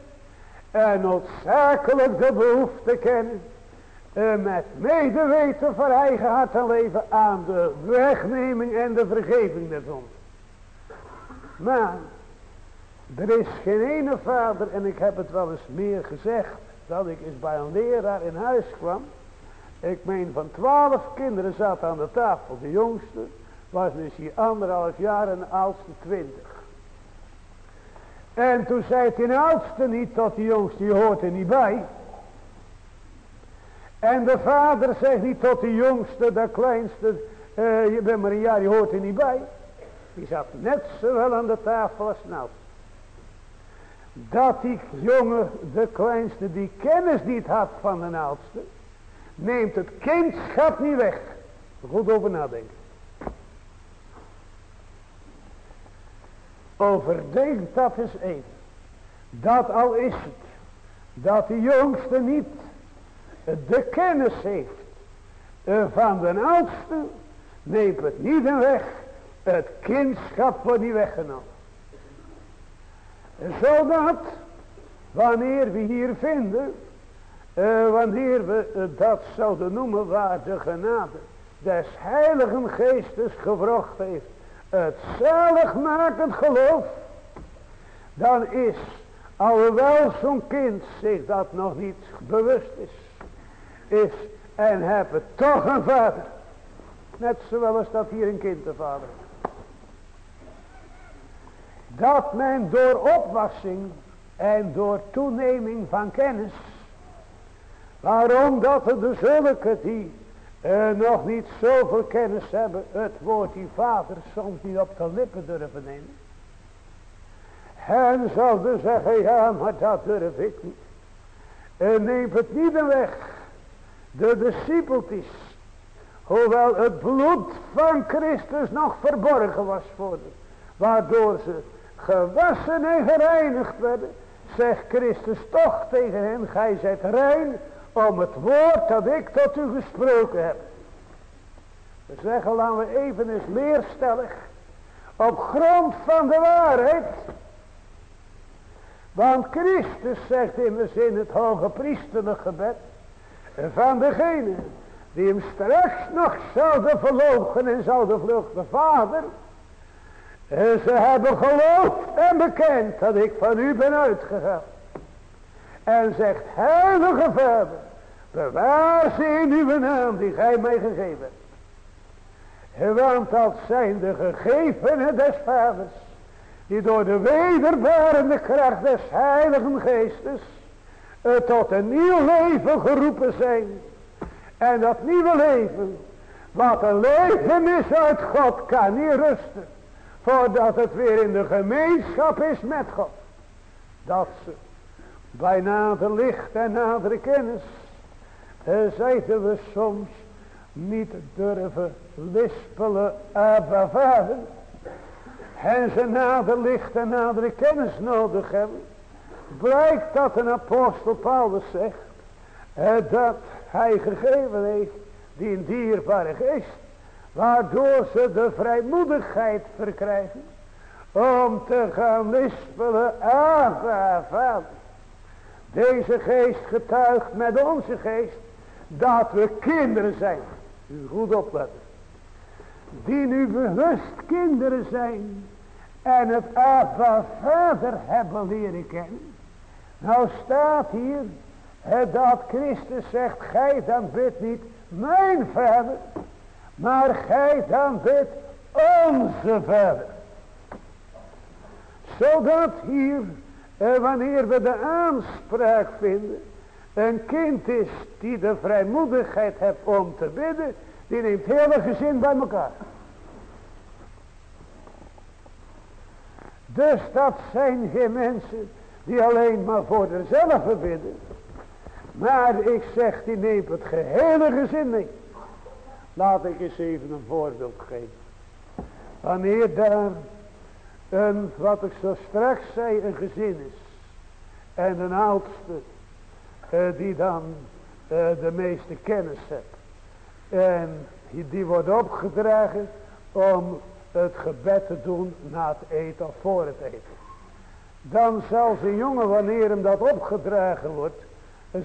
en noodzakelijk de behoefte kennen uh, met medeweten voor eigen hart en leven aan de wegneming en de vergeving der zonde. Maar er is geen ene vader en ik heb het wel eens meer gezegd dat ik eens bij een leraar in huis kwam. Ik meen van twaalf kinderen zat aan de tafel. De jongste was dus hier anderhalf jaar en de oudste twintig. En toen zei het de oudste niet tot de jongste, je hoort er niet bij. En de vader zegt niet tot de jongste, de kleinste, uh, je bent maar een jaar, je hoort er niet bij. Die zat net zo wel aan de tafel als nou. Dat die jongen, de kleinste, die kennis niet had van de oudste, neemt het kindschap niet weg. Goed over nadenken. Overdenk dat eens even. Dat al is het. Dat de jongste niet de kennis heeft van de oudste. Neemt het niet weg. Het kindschap wordt niet weggenomen. Zodat wanneer we hier vinden. Uh, wanneer we dat zouden noemen waar de genade des heiligen geestes gevrocht heeft het zaligmakend geloof, dan is, alhoewel zo'n kind zich dat nog niet bewust is, is en hebben toch een vader. Net zoals dat hier een kind de vader Dat men door opwassing en door toeneming van kennis, waarom dat de zulke die nog niet zoveel kennis hebben, het woord die vader soms niet op de lippen durven nemen. En zouden zeggen, ja, maar dat durf ik niet. En neem het niet weg. De discipeltjes, hoewel het bloed van Christus nog verborgen was voor hen, waardoor ze gewassen en gereinigd werden, zegt Christus toch tegen hen, gij zijt rein, om het woord dat ik tot u gesproken heb. We zeggen, laten we even eens leerstellig, op grond van de waarheid. Want Christus zegt immers in het hoge priesterlijk gebed, van degene die hem straks nog zouden verlogen en zouden vluchten, Vader, en ze hebben geloofd en bekend dat ik van u ben uitgegaan. En zegt, heilige Vader, bewaar ze in uw naam die gij mij gegeven hebt. Want dat zijn de gegevenen des vaders, die door de wederbarende kracht des heiligen geestes, tot een nieuw leven geroepen zijn. En dat nieuwe leven, Wat een leven is uit God kan niet rusten. Voordat het weer in de gemeenschap is met God. Dat ze bij nader licht en nadere kennis. Zeiden we soms niet durven lispelen Abba Vader. En ze nader licht en nadere kennis nodig hebben. Blijkt dat een apostel Paulus zegt. Dat hij gegeven heeft die een dierbare geest. Waardoor ze de vrijmoedigheid verkrijgen. Om te gaan lispelen Abba Vader. Deze geest getuigt met onze geest. Dat we kinderen zijn. U goed opletten. Die nu bewust kinderen zijn. En het Abba Vader hebben leren kennen. Nou staat hier. Dat Christus zegt. Gij dan bidt niet mijn vader. Maar gij dan bidt onze vader. Zodat hier. Eh, wanneer we de aanspraak vinden een kind is die de vrijmoedigheid heeft om te bidden, die neemt hele gezin bij elkaar. Dus dat zijn geen mensen die alleen maar voor zichzelf bidden. Maar ik zeg, die neemt het gehele gezin mee. Laat ik eens even een voorbeeld geven. Wanneer daar een, wat ik zo straks zei, een gezin is. En een oudste uh, die dan uh, de meeste kennis heeft. En die wordt opgedragen om het gebed te doen na het eten of voor het eten. Dan zal zijn jongen, wanneer hem dat opgedragen wordt,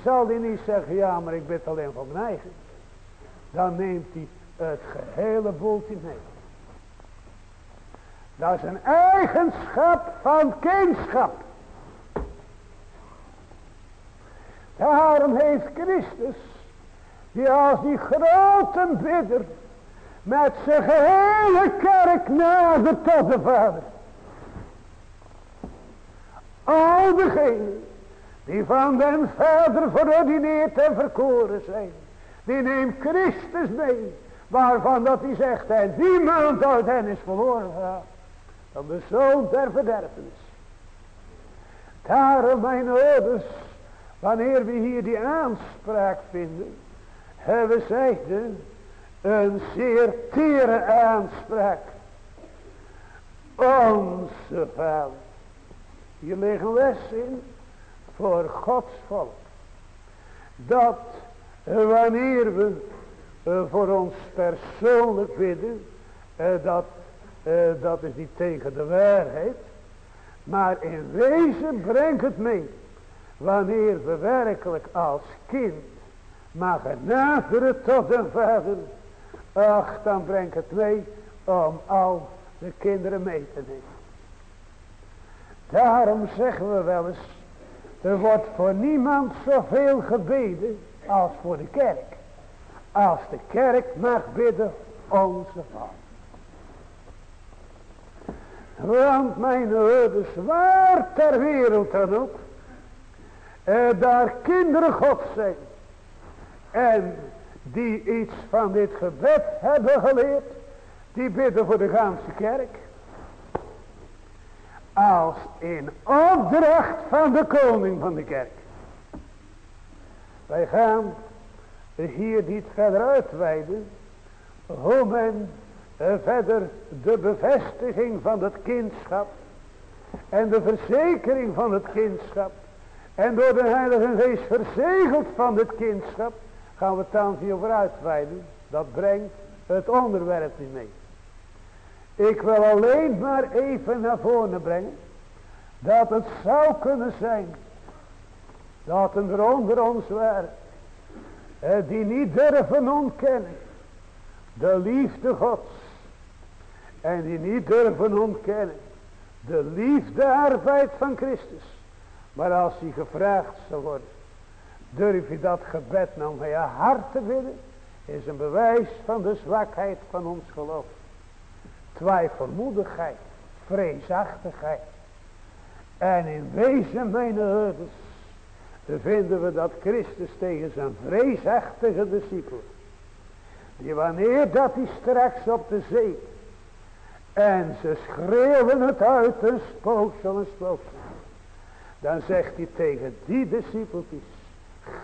zal hij niet zeggen, ja maar ik bid alleen voor mijn eigen. Dan neemt hij het gehele boeltje mee. Dat is een eigenschap van kindschap. Daarom heeft Christus, die als die grote bidder, met zijn gehele kerk nader tot de Vader. Al degenen die van den Vader verordineerd en verkoren zijn, die neemt Christus mee, waarvan dat hij zegt, en niemand uit hen is verloren gegaan, dan de zoon der verderfenis. Daarom mijn ouders, Wanneer we hier die aanspraak vinden. Hebben zeiden een zeer tere aanspraak. Onze vader. Hier ligt een les in voor Gods volk. Dat wanneer we eh, voor ons persoonlijk bidden. Eh, dat, eh, dat is niet tegen de waarheid. Maar in wezen brengt het mee Wanneer we werkelijk als kind mogen naderen tot een vader. Ach, dan brengt het mee om al de kinderen mee te nemen. Daarom zeggen we wel eens. Er wordt voor niemand zoveel gebeden als voor de kerk. Als de kerk mag bidden onze vader. Want mijn ouders, waar ter wereld dan ook uh, daar kinderen God zijn. En die iets van dit gebed hebben geleerd. Die bidden voor de ganse kerk. Als in opdracht van de koning van de kerk. Wij gaan hier niet verder uitweiden. Hoe men verder de bevestiging van het kindschap. En de verzekering van het kindschap en door de Heilige Geest verzegeld van het kindschap. Gaan we thans hierover uitweiden. Dat brengt het onderwerp niet mee. Ik wil alleen maar even naar voren brengen. Dat het zou kunnen zijn. Dat er onder ons waren. Die niet durven ontkennen. De liefde gods. En die niet durven ontkennen. De liefde arbeid van Christus. Maar als hij gevraagd zou worden. Durf je dat gebed nou met je hart te bidden. Is een bewijs van de zwakheid van ons geloof. Twijfelmoedigheid. Vreesachtigheid. En in wezen mijn herders. Vinden we dat Christus tegen zijn vreesachtige discipelen. Die wanneer dat hij straks op de zee. En ze schreeuwen het uit een spooksel, een spooksel. Dan zegt hij tegen die discipeltjes.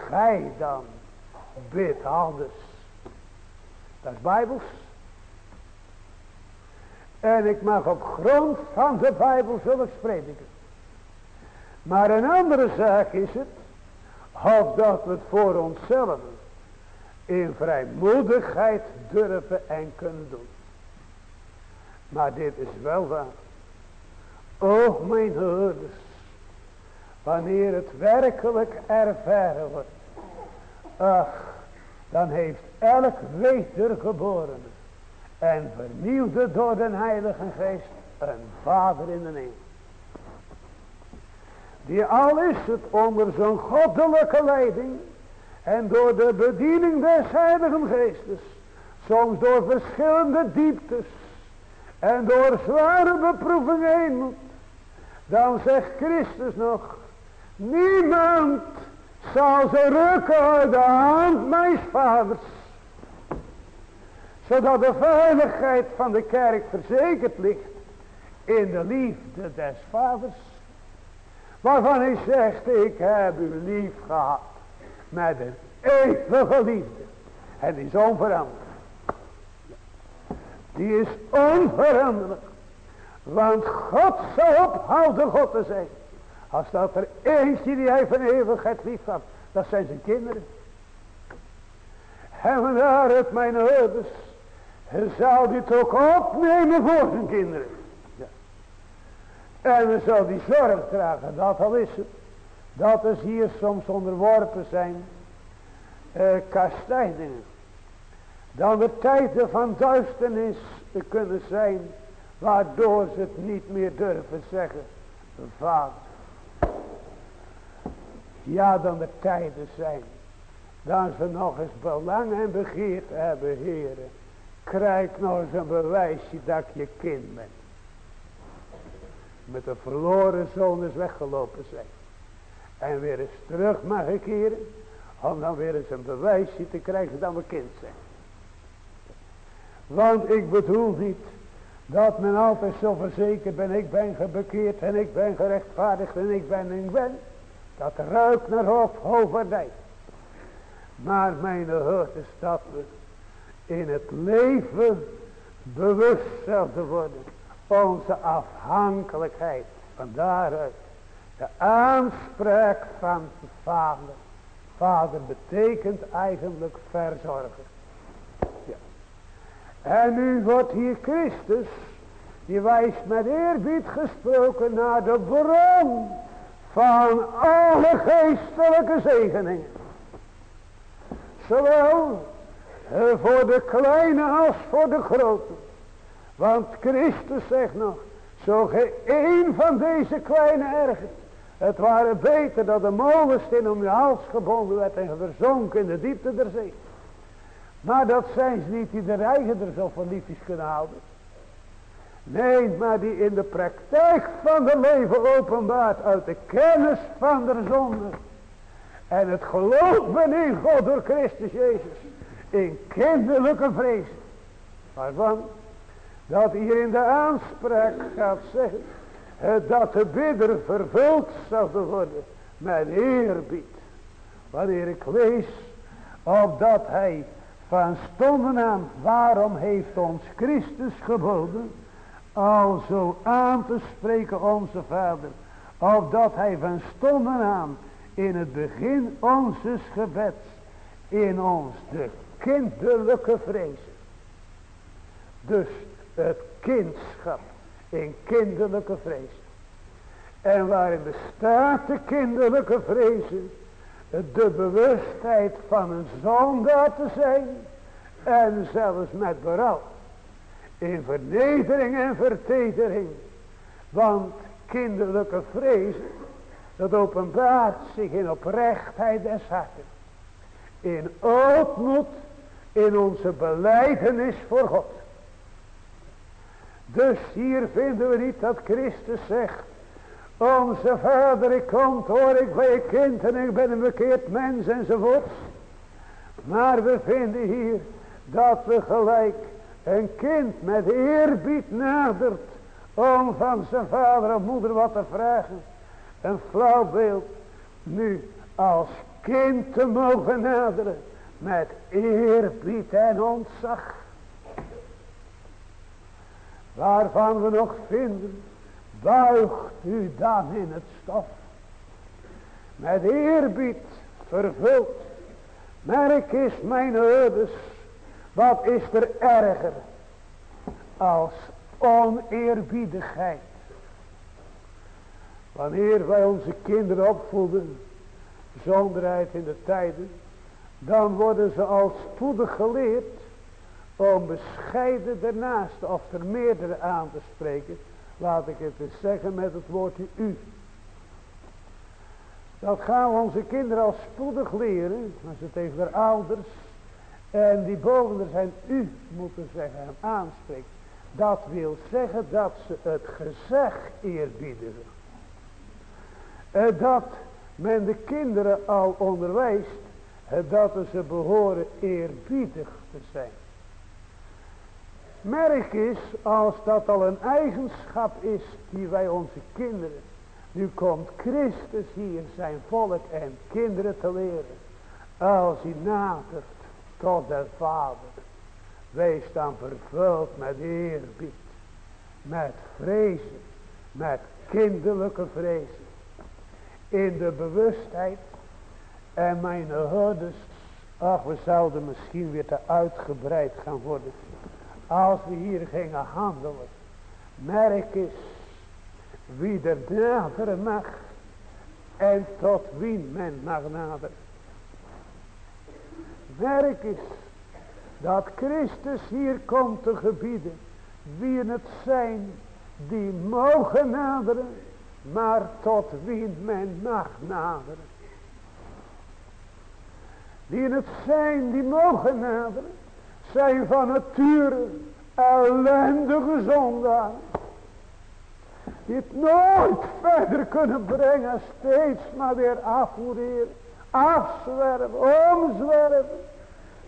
Gij dan bid anders. Dat is bijbels. En ik mag op grond van de Bijbel zullen spreken. Maar een andere zaak is het. Of dat we het voor onszelf in vrijmoedigheid durven en kunnen doen. Maar dit is wel waar. O mijn hoorders. Wanneer het werkelijk ervaren wordt. Ach. Dan heeft elk wedergeborene. En vernieuwde door de heilige geest. Een vader in de neem. Die al is het onder zo'n goddelijke leiding. En door de bediening des heiligen geestes. Soms door verschillende dieptes. En door zware beproevingen heen moet. Dan zegt Christus nog. Niemand zal ze rukken uit de hand mijn vaders. Zodat de veiligheid van de kerk verzekerd ligt in de liefde des vaders. Waarvan hij zegt, ik heb u lief gehad met een eeuwige liefde. En die is onveranderlijk. Die is onveranderlijk. Want God zal ophouden God te zijn. Als dat er eentje die hij van eeuwigheid lief had. Dat zijn zijn kinderen. En vandaar het mijn ouders. Zal dit ook opnemen voor zijn kinderen. Ja. En we zal die zorg dragen. Dat al is het. Dat is hier soms onderworpen zijn. Uh. Dan de tijden van duisternis kunnen zijn. Waardoor ze het niet meer durven zeggen. Vader. Ja, dan de tijden zijn. Dan ze nog eens belang en begeerd hebben, heren. Krijg nog eens een bewijsje dat je kind ben. Met de verloren zoon is weggelopen zijn. En weer eens terug mag keren. Om dan weer eens een bewijsje te krijgen dat we kind zijn. Want ik bedoel niet dat men altijd zo verzekerd ben. Ik ben gebekeerd en ik ben gerechtvaardigd en ik ben en ik ben. Dat ruikt naar hoofdoverdijk. Maar mijn hoort is dat we in het leven bewust zouden worden. Onze afhankelijkheid van. De aanspraak van de vader. Vader betekent eigenlijk verzorger. Ja. En nu wordt hier Christus. Die wijst met eerbied gesproken naar de bron van alle geestelijke zegeningen. Zowel voor de kleine als voor de grote. Want Christus zegt nog, zo ge één van deze kleine ergert. Het waren beter dat de molensteen om je hals gebonden werd en verzonken in de diepte der zee. Maar dat zijn ze niet die de eigen er zo voor liefjes kunnen houden. Nee, maar die in de praktijk van het leven openbaart uit de kennis van de zonde. En het geloof ben in God door Christus Jezus. In kinderlijke vrees. Waarvan? Dat hier in de aanspraak gaat zeggen. Dat de bidder vervuld zou worden met eerbied. Wanneer ik lees. Opdat hij van stonden aan. Waarom heeft ons Christus geboden alzo aan te spreken onze vader. Opdat hij van stonden aan in het begin onzes gebeds in ons de kinderlijke vrezen. Dus het kindschap in kinderlijke vrezen. En waarin bestaat de kinderlijke vrezen? De bewustheid van een zondaar te zijn. En zelfs met berouw in vernedering en vertedering. Want kinderlijke vrees, dat openbaart zich in oprechtheid des harten. In ootmoed, in onze beleidenis voor God. Dus hier vinden we niet dat Christus zegt. Onze vader, ik kom hoor, ik ben je kind en ik ben een bekeerd mens enzovoorts. Maar we vinden hier Dat we gelijk een kind met eerbied nadert. Om van zijn vader of moeder wat te vragen. Een flauw beeld. Nu als kind te mogen naderen. Met eerbied en ontzag. Waarvan we nog vinden. Buigt u dan in het stof. Met eerbied vervuld. Merk is mijn herders. Wat is er erger. Als oneerbiedigheid. Wanneer wij onze kinderen opvoeden. Zonderheid in de tijden. Dan worden ze al spoedig geleerd. Om bescheiden daarnaast of er meerdere aan te spreken. Laat ik het eens zeggen met het woordje u. Dat gaan we onze kinderen al spoedig leren. Als het tegen de ouders. En die boven zijn u moeten zeggen en aanspreken. Dat wil zeggen dat ze het gezeg eerbiedigen. En dat men de kinderen al onderwijst. Dat ze behoren eerbiedig te zijn. Merk is als dat al een eigenschap is die wij onze kinderen. Nu komt Christus hier zijn volk en kinderen te leren. Als hij nadert tot de Vader. Wees dan vervuld met eerbied. Met vrezen. Met kinderlijke vrezen. In de bewustheid. En mijn herders. Ach we zouden misschien weer te uitgebreid gaan worden. Als we hier gingen handelen. Merk eens. Wie er naderen mag. En tot wie men mag naderen. Merk eens. Dat Christus hier komt te gebieden. Wie het zijn die mogen naderen. Maar tot wie men mag naderen. Die het zijn die mogen naderen zijn van nature ellendige zondaar. Die het nooit verder kunnen brengen. Steeds maar weer afvoeren. Afzwerven. Omzwerven.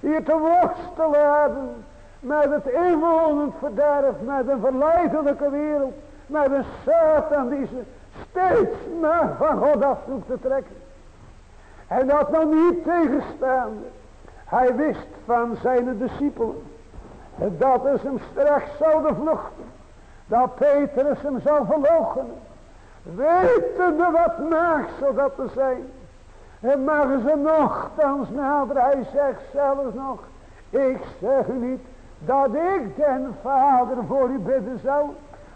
Die te worstelen hebben. Met het inwonend verderf. Met een verleidelijke wereld. Met een Satan die ze steeds maar van God af zoekt te trekken. En dat nog niet tegenstaande. Hij wist van zijn discipelen. Dat is hem straks zouden vluchten. Dat Petrus hem zou verloochenen. Wetende wat maakt zodat te zijn. En maken ze nogthans nader. Hij zegt zelfs nog. Ik zeg u niet dat ik den vader voor u bidden zou.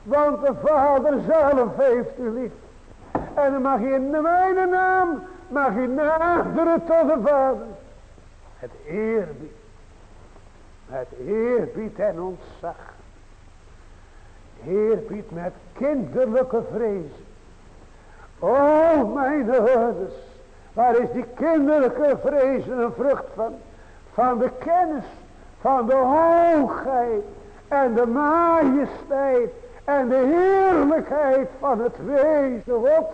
Want de vader zelf heeft u lief. En dan mag je in mijn naam. Mag je naderen tot de vader. Het eerbied. Het eerbied en ontzag. Eerbied met kinderlijke vrees. O mijn ouders. Waar is die kinderlijke vrees een vrucht van? Van de kennis. Van de hoogheid. En de majesteit. En de heerlijkheid van het wezen God.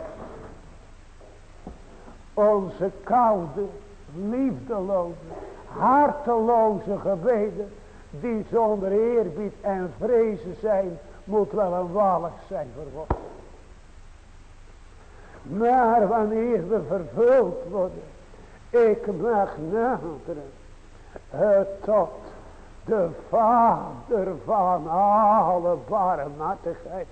Onze koude liefdeloze, harteloze gebeden, die zonder eerbied en vrezen zijn, moet wel een wallig zijn voor God. Maar wanneer we vervuld worden, ik mag naderen, het tot de Vader van alle barmhartigheid,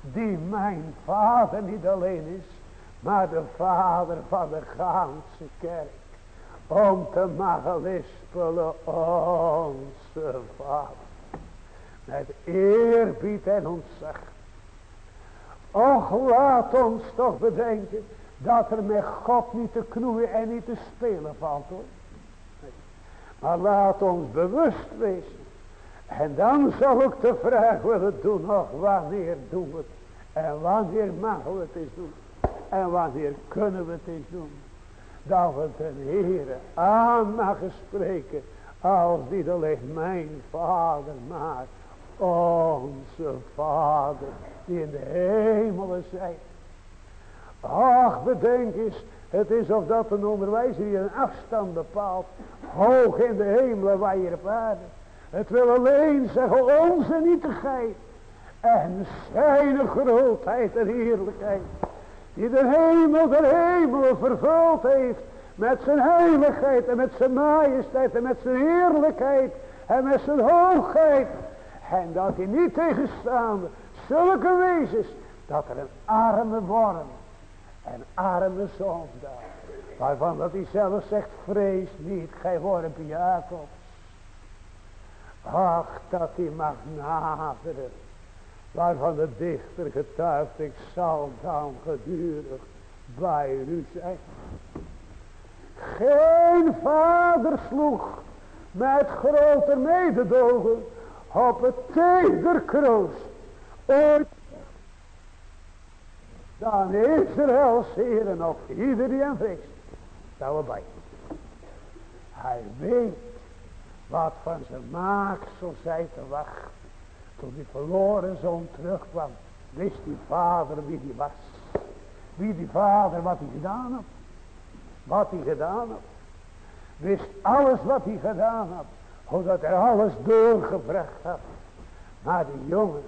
die mijn Vader niet alleen is, maar de vader van de ganse kerk. Om te mogen lispelen onze vader. Met eerbied en ontzag. Och laat ons toch bedenken. Dat er met God niet te knoeien en niet te spelen valt hoor. Maar laat ons bewust wezen. En dan zal ik de vraag willen doen. nog wanneer doen we het? En wanneer mogen we het eens doen? En wanneer kunnen we het eens doen? Dat we de Heer aan mogen spreken. Als niet alleen mijn vader, maar onze vader die in de hemelen zijn. Ach, bedenk eens. Het is of dat een onderwijzer die een afstand bepaalt. hoog in de hemelen waar je op. Het wil alleen zeggen onze nietigheid en zijn grootheid en heerlijkheid. Die de hemel de hemel vervuld heeft met zijn heiligheid en met zijn majesteit en met zijn heerlijkheid en met zijn hoogheid. En dat hij niet tegenstaande zulke wezens dat er een arme worm en arme zondaar waarvan dat hij zelf zegt vrees niet gij wormpje Jacob. Ach dat hij mag naderen waarvan de dichter getuigt ik zal dan gedurig bij u zijn. Geen vader sloeg met groter mededogen op het tederkroos ooit dan Israëls heren op ieder die hem vreest. Daar bij. Hij weet wat van zijn maaksel zij te wachten. Toen die verloren zoon terugkwam, wist die vader wie die was. Wie die vader wat hij gedaan had. Wat hij gedaan had. Wist alles wat hij gedaan had. Hoe dat hij alles doorgebracht had. Maar die jongen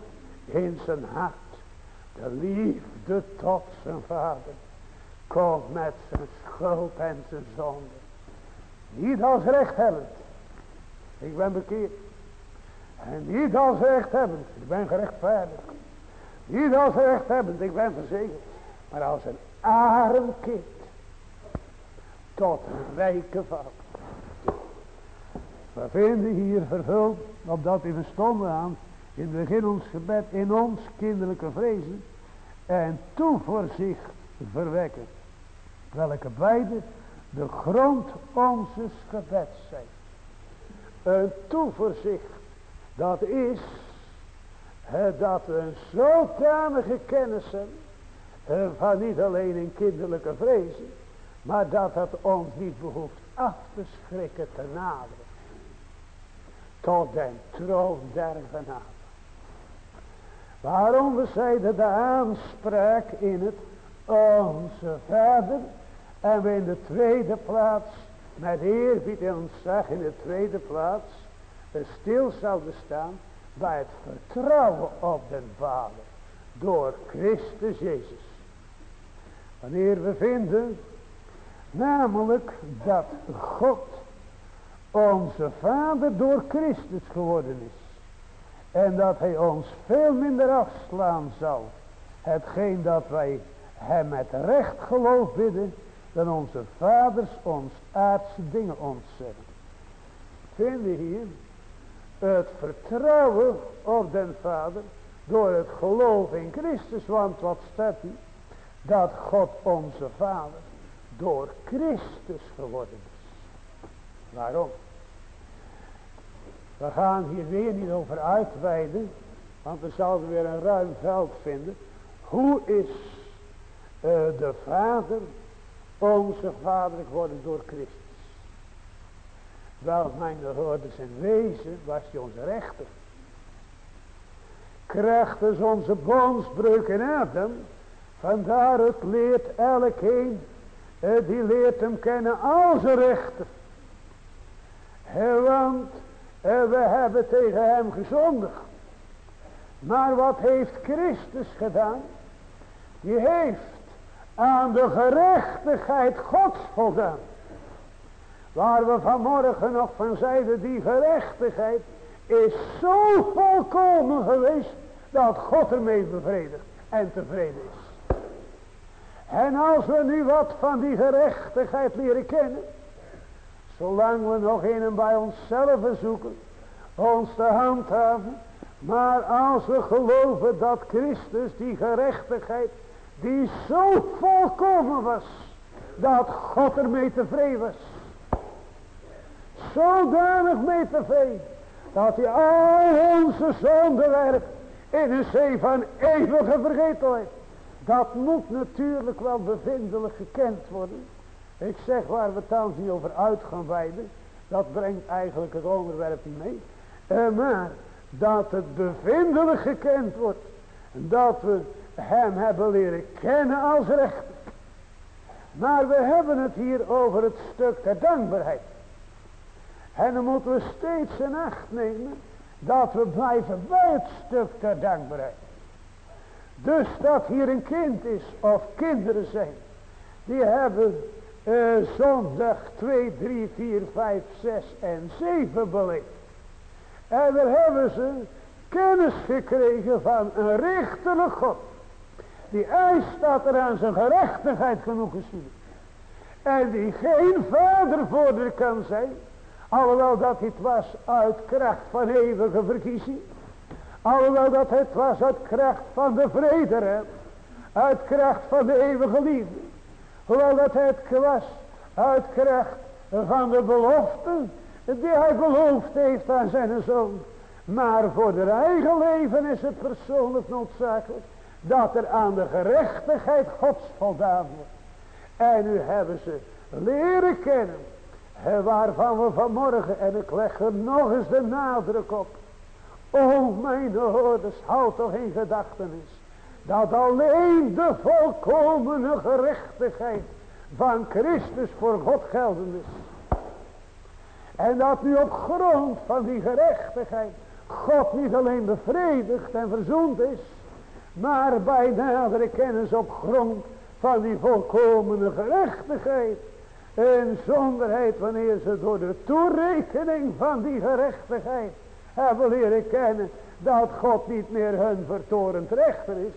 in zijn hart. De liefde tot zijn vader. Komt met zijn schuld en zijn zonde. Niet als rechthebbend. Ik ben bekeerd. En niet als rechthebbend. Ik ben gerechtvaardigd. Niet als rechthebbend. Ik ben verzekerd. Maar als een arm kind tot rijke vader. We vinden hier vervuld, opdat we stonden aan, in het begin ons gebed, in ons kinderlijke vrezen en toevoorzicht verwekken. Welke beide de grond onze gebeds zijn. Een toevoorzicht, dat is dat we een zodanige kennis hebben van niet alleen in kinderlijke vrezen, maar dat het ons niet behoeft af te schrikken te naderen. Tot den troon der genade. Waarom we zeiden de aanspraak in het onze Vader. En we in de tweede plaats met eerbied en ontzag in de tweede plaats stil zouden staan bij het vertrouwen op den Vader door Christus Jezus. Wanneer we vinden Namelijk dat God onze Vader door Christus geworden is. En dat hij ons veel minder afslaan zal. Hetgeen dat wij hem met recht geloof bidden. Dan onze vaders ons aardse dingen ontzeggen. Vinden hier het vertrouwen op den Vader. Door het geloof in Christus. Want wat staat hier? Dat God onze Vader door Christus geworden is. Waarom? We gaan hier weer niet over uitweiden, want we zouden weer een ruim veld vinden. Hoe is uh, de Vader, onze Vader geworden door Christus? Wel, mijn hoorders en wezen was hij onze rechter. Krachtens onze bondsbreuk in Adam, vandaar het leert elk een die leert hem kennen als een rechter. Want we hebben tegen hem gezondigd. Maar wat heeft Christus gedaan? Die heeft aan de gerechtigheid Gods voldaan. Waar we vanmorgen nog van zeiden, die gerechtigheid is zo volkomen geweest dat God ermee bevredigd en tevreden is. En als we nu wat van die gerechtigheid leren kennen. Zolang we nog in en bij onszelf zoeken. Ons te handhaven. Maar als we geloven dat Christus die gerechtigheid. Die zo volkomen was. Dat God ermee tevreden was. Zodanig mee tevreden. Dat hij al onze zonden werkt. In een zee van eeuwige vergetelheid. Dat moet natuurlijk wel bevindelijk gekend worden. Ik zeg waar we thans niet over uit gaan wijden. Dat brengt eigenlijk het onderwerp niet mee. Eh, maar dat het bevindelijk gekend wordt. Dat we hem hebben leren kennen als rechter. Maar we hebben het hier over het stuk der dankbaarheid. En dan moeten we steeds in acht nemen dat we blijven bij het stuk ter dankbaarheid. Dus dat hier een kind is of kinderen zijn. Die hebben uh, zondag 2, 3, 4, 5, 6 en 7 beleefd. En daar hebben ze kennis gekregen van een rechterlijk God. Die eist dat er aan zijn gerechtigheid genoeg gezien. En die geen vader voor kan zijn. Alhoewel dat het was uit kracht van eeuwige verkiezing. Alhoewel dat het was uit kracht van de vrede. Uit kracht van de eeuwige liefde. Hoewel dat het was uit kracht van de beloften die hij beloofd heeft aan zijn zoon. Maar voor de eigen leven is het persoonlijk noodzakelijk dat er aan de gerechtigheid Gods voldaan wordt. En nu hebben ze leren kennen waarvan we vanmorgen, en ik leg er nog eens de nadruk op. O mijn hoorders, houd toch in gedachtenis. Dat alleen de volkomene gerechtigheid van Christus voor God geldend is. En dat nu op grond van die gerechtigheid God niet alleen bevredigd en verzoend is. Maar bij nadere kennis op grond van die volkomene gerechtigheid. En zonderheid wanneer ze door de toerekening van die gerechtigheid hebben leren kennen dat God niet meer hun vertorend rechter is.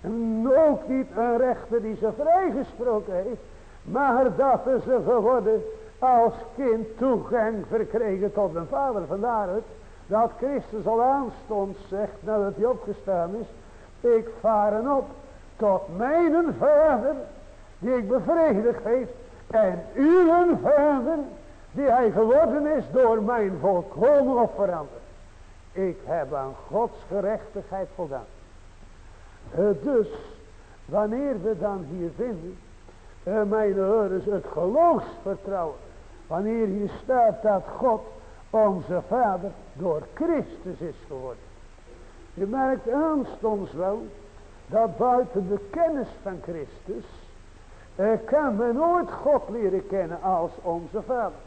En ook niet een rechter die ze vrijgesproken heeft. Maar dat ze geworden als kind toegang verkregen tot een vader. Vandaar het dat Christus al aanstond zegt nadat hij opgestaan is. Ik varen op tot mijn vader die ik bevredigd heeft. En uw vader die hij geworden is door mijn volkomen offerande. Ik heb aan Gods gerechtigheid voldaan. Uh, dus, wanneer we dan hier vinden, uh, mijn horens, het geloofsvertrouwen. Wanneer hier staat dat God onze Vader door Christus is geworden. Je merkt aanstonds wel dat buiten de kennis van Christus uh, kan men nooit God leren kennen als onze Vader.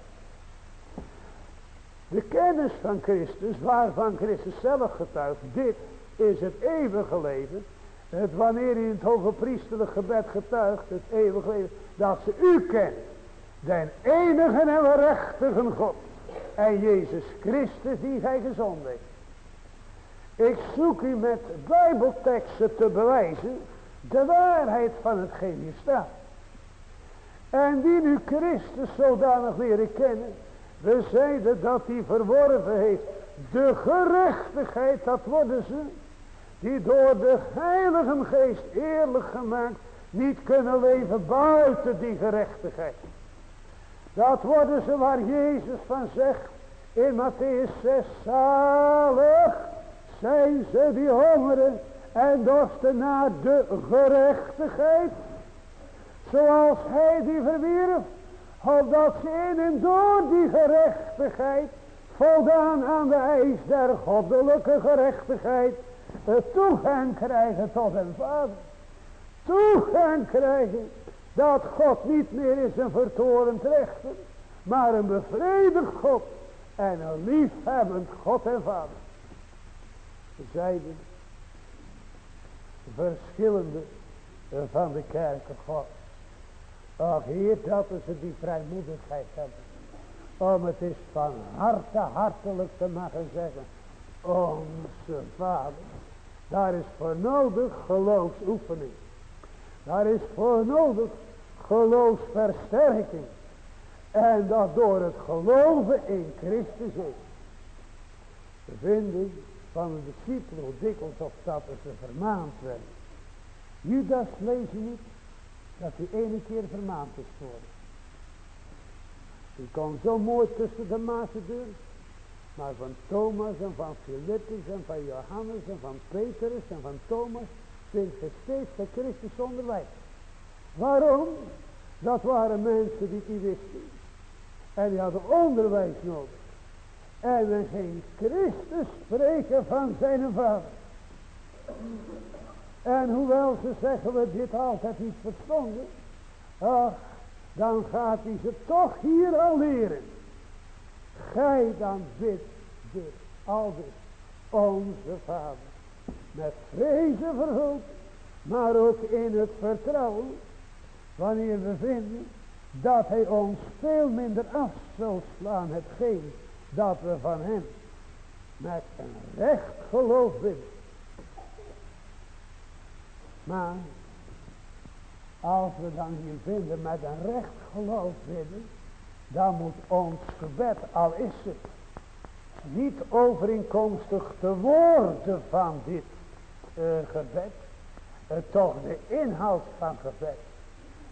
De kennis van Christus, waarvan Christus zelf getuigt, dit is het eeuwige leven. Het wanneer hij in het hoge priesterlijk gebed getuigt, het eeuwige leven, dat ze u kennen. Den enige en rechtige God. En Jezus Christus die gij gezonden heeft. Ik zoek u met bijbelteksten te bewijzen de waarheid van hetgeen hier staat. En die nu Christus zodanig leren kennen. We zeiden dat hij verworven heeft. De gerechtigheid, dat worden ze. Die door de heilige geest eerlijk gemaakt. Niet kunnen leven buiten die gerechtigheid. Dat worden ze waar Jezus van zegt. In Matthäus 6. Zalig zijn ze die hongeren. En dorsten naar de gerechtigheid. Zoals hij die verwierf. Opdat ze in en door die gerechtigheid. Voldaan aan de eis der goddelijke gerechtigheid. Het toegang krijgen tot een vader. Toegang krijgen. Dat God niet meer is een vertorend rechter. Maar een bevredigd God. En een liefhebbend God en vader. Zeiden verschillende van de kerken God. Ach Heer, dat ze die vrijmoedigheid hebben. Om het is van harte hartelijk te mogen zeggen. Onze Vader. Daar is voor nodig geloofsoefening. Daar is voor nodig geloofsversterking. En dat door het geloven in Christus is. We vinden van de discipelen dikwijls of dat ze vermaand werden. Judas je niet dat hij ene keer vermaand is geworden. Die kon zo mooi tussen de door. Maar van Thomas en van Philippus en van Johannes en van Petrus en van Thomas vindt je steeds de Christus onderwijs. Waarom? Dat waren mensen die niet wisten. En die hadden onderwijs nodig. En we ging Christus spreken van zijn vader. En hoewel ze zeggen we dit altijd niet verstonden. Ach, dan gaat hij ze toch hier al leren. Gij dan bidt dit, al dit, onze Vader. Met vrezen verhuld, maar ook in het vertrouwen, wanneer we vinden dat hij ons veel minder af zal slaan hetgeen dat we van hem met een recht geloof bidden. Maar als we dan hier vinden met een recht geloof bidden, dan moet ons gebed, al is het niet overeenkomstig de woorden van dit uh, gebed, uh, toch de inhoud van gebed,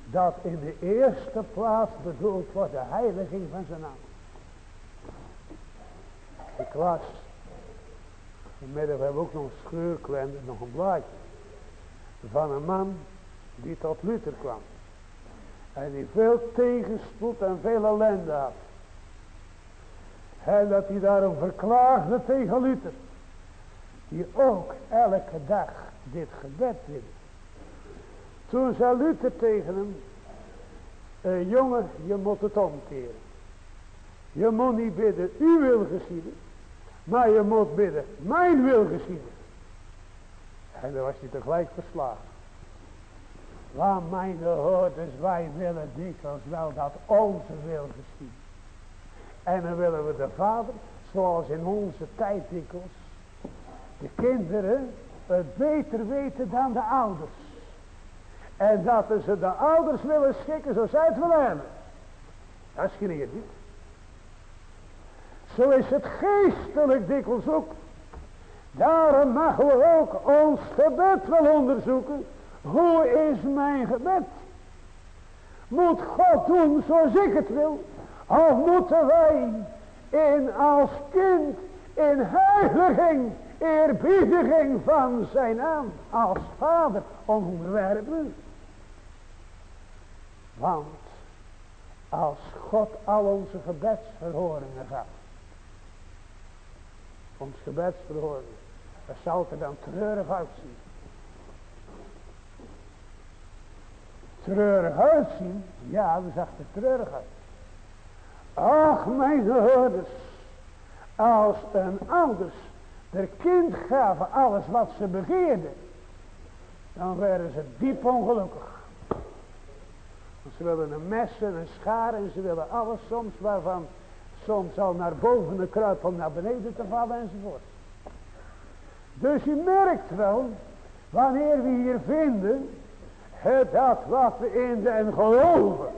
dat in de eerste plaats bedoeld wordt de heiliging van zijn naam. Ik las, vanmiddag hebben we ook nog een scheurklender, nog een blaadje, van een man die tot Luther kwam. En die veel tegenspoed en veel ellende had. En dat hij daarom verklaagde tegen Luther. Die ook elke dag dit gebed deed. Toen zei Luther tegen hem. Uh, jongen, je moet het omkeren. Je moet niet bidden, u wil geschieden. Maar je moet bidden, mijn wil geschieden. En dan was hij tegelijk verslagen. Want mijn hoorders, wij willen dikwijls wel dat onze wil geschieden. En dan willen we de vader, zoals in onze tijd dikwijls, de kinderen het beter weten dan de ouders. En dat ze de ouders willen schikken zoals zij het willen hebben. Dat is niet. Zo is het geestelijk dikwijls ook. Daarom mogen we ook ons gebed wel onderzoeken. Hoe is mijn gebed? Moet God doen zoals ik het wil? Of moeten wij in als kind in heiliging, eerbiediging van zijn naam als vader onderwerpen? Want als God al onze gebedsverhoringen gaat, ons gebedsverhoringen, dat zal er dan treurig uitzien. treurig uitzien. Ja, we zag er treurig uit. Ach, mijn hoorders. Als een ouders der kind gaven alles wat ze begeerden. Dan werden ze diep ongelukkig. Want ze willen een mes en een schaar en ze willen alles soms waarvan soms al naar boven de kruip om naar beneden te vallen enzovoort. Dus je merkt wel, wanneer we hier vinden dat wat we in den geloven.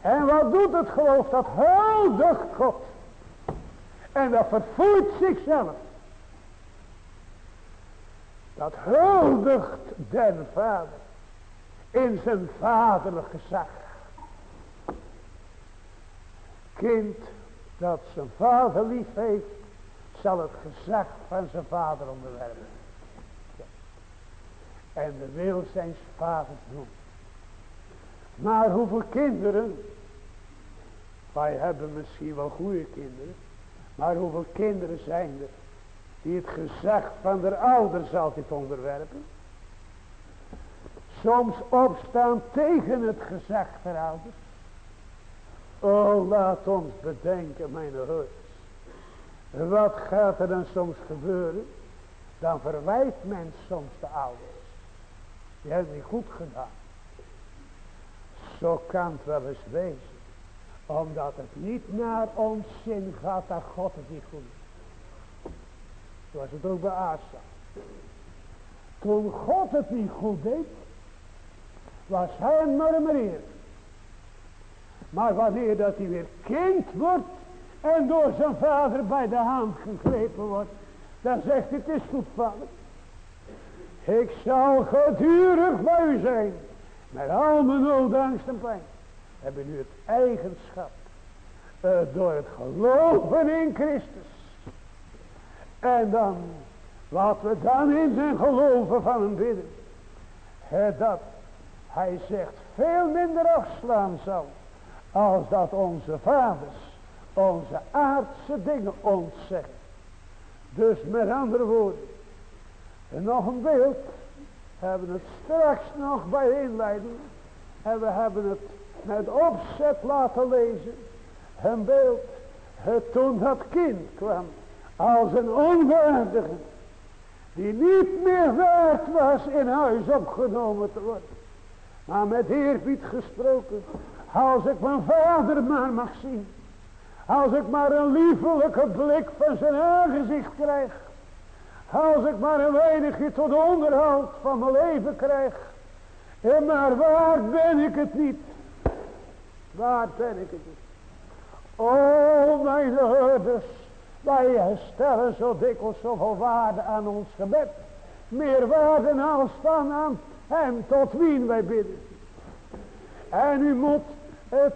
En wat doet het geloof? Dat huldigt God. En dat vervoert zichzelf. Dat huldigt den vader. In zijn vaderlijk gezag. Kind dat zijn vader lief heeft. Zal het gezag van zijn vader onderwerpen en de wil zijn vaders doen. Maar hoeveel kinderen, wij hebben misschien wel goede kinderen, maar hoeveel kinderen zijn er die het gezag van de ouders altijd onderwerpen? Soms opstaan tegen het gezag der ouders. Oh, laat ons bedenken, mijn heer. Wat gaat er dan soms gebeuren? Dan verwijt men soms de ouders. Je hebt niet goed gedaan. Zo kan het wel eens wezen. Omdat het niet naar ons zin gaat dat God het niet goed doet. Zoals het ook bij Asa. Toen God het niet goed deed. Was hij een murmureer. Maar wanneer dat hij weer kind wordt. En door zijn vader bij de hand gegrepen wordt. Dan zegt het is goed vader. Ik zal gedurig bij u zijn. Met al mijn nood, en pijn. Hebben nu het eigenschap. Uh, door het geloven in Christus. En dan. Wat we dan in zijn geloven van hem bidden. Het dat hij zegt veel minder afslaan zal. Als dat onze vaders. Onze aardse dingen ons zeggen. Dus met andere woorden. En nog een beeld. Hebben het straks nog bij inleiding. En we hebben het met opzet laten lezen. Een beeld. toen dat kind kwam als een onwaardige die niet meer waard was in huis opgenomen te worden. Maar met eerbied gesproken, als ik mijn vader maar mag zien, als ik maar een liefelijke blik van zijn aangezicht krijg, als ik maar een weinigje tot onderhoud van mijn leven krijg, en maar waar ben ik het niet? Waar ben ik het niet? O mijn hoorders, wij stellen zo dikwijls zoveel waarde aan ons gebed. Meer waarde dan aan hem tot wie wij bidden. En u moet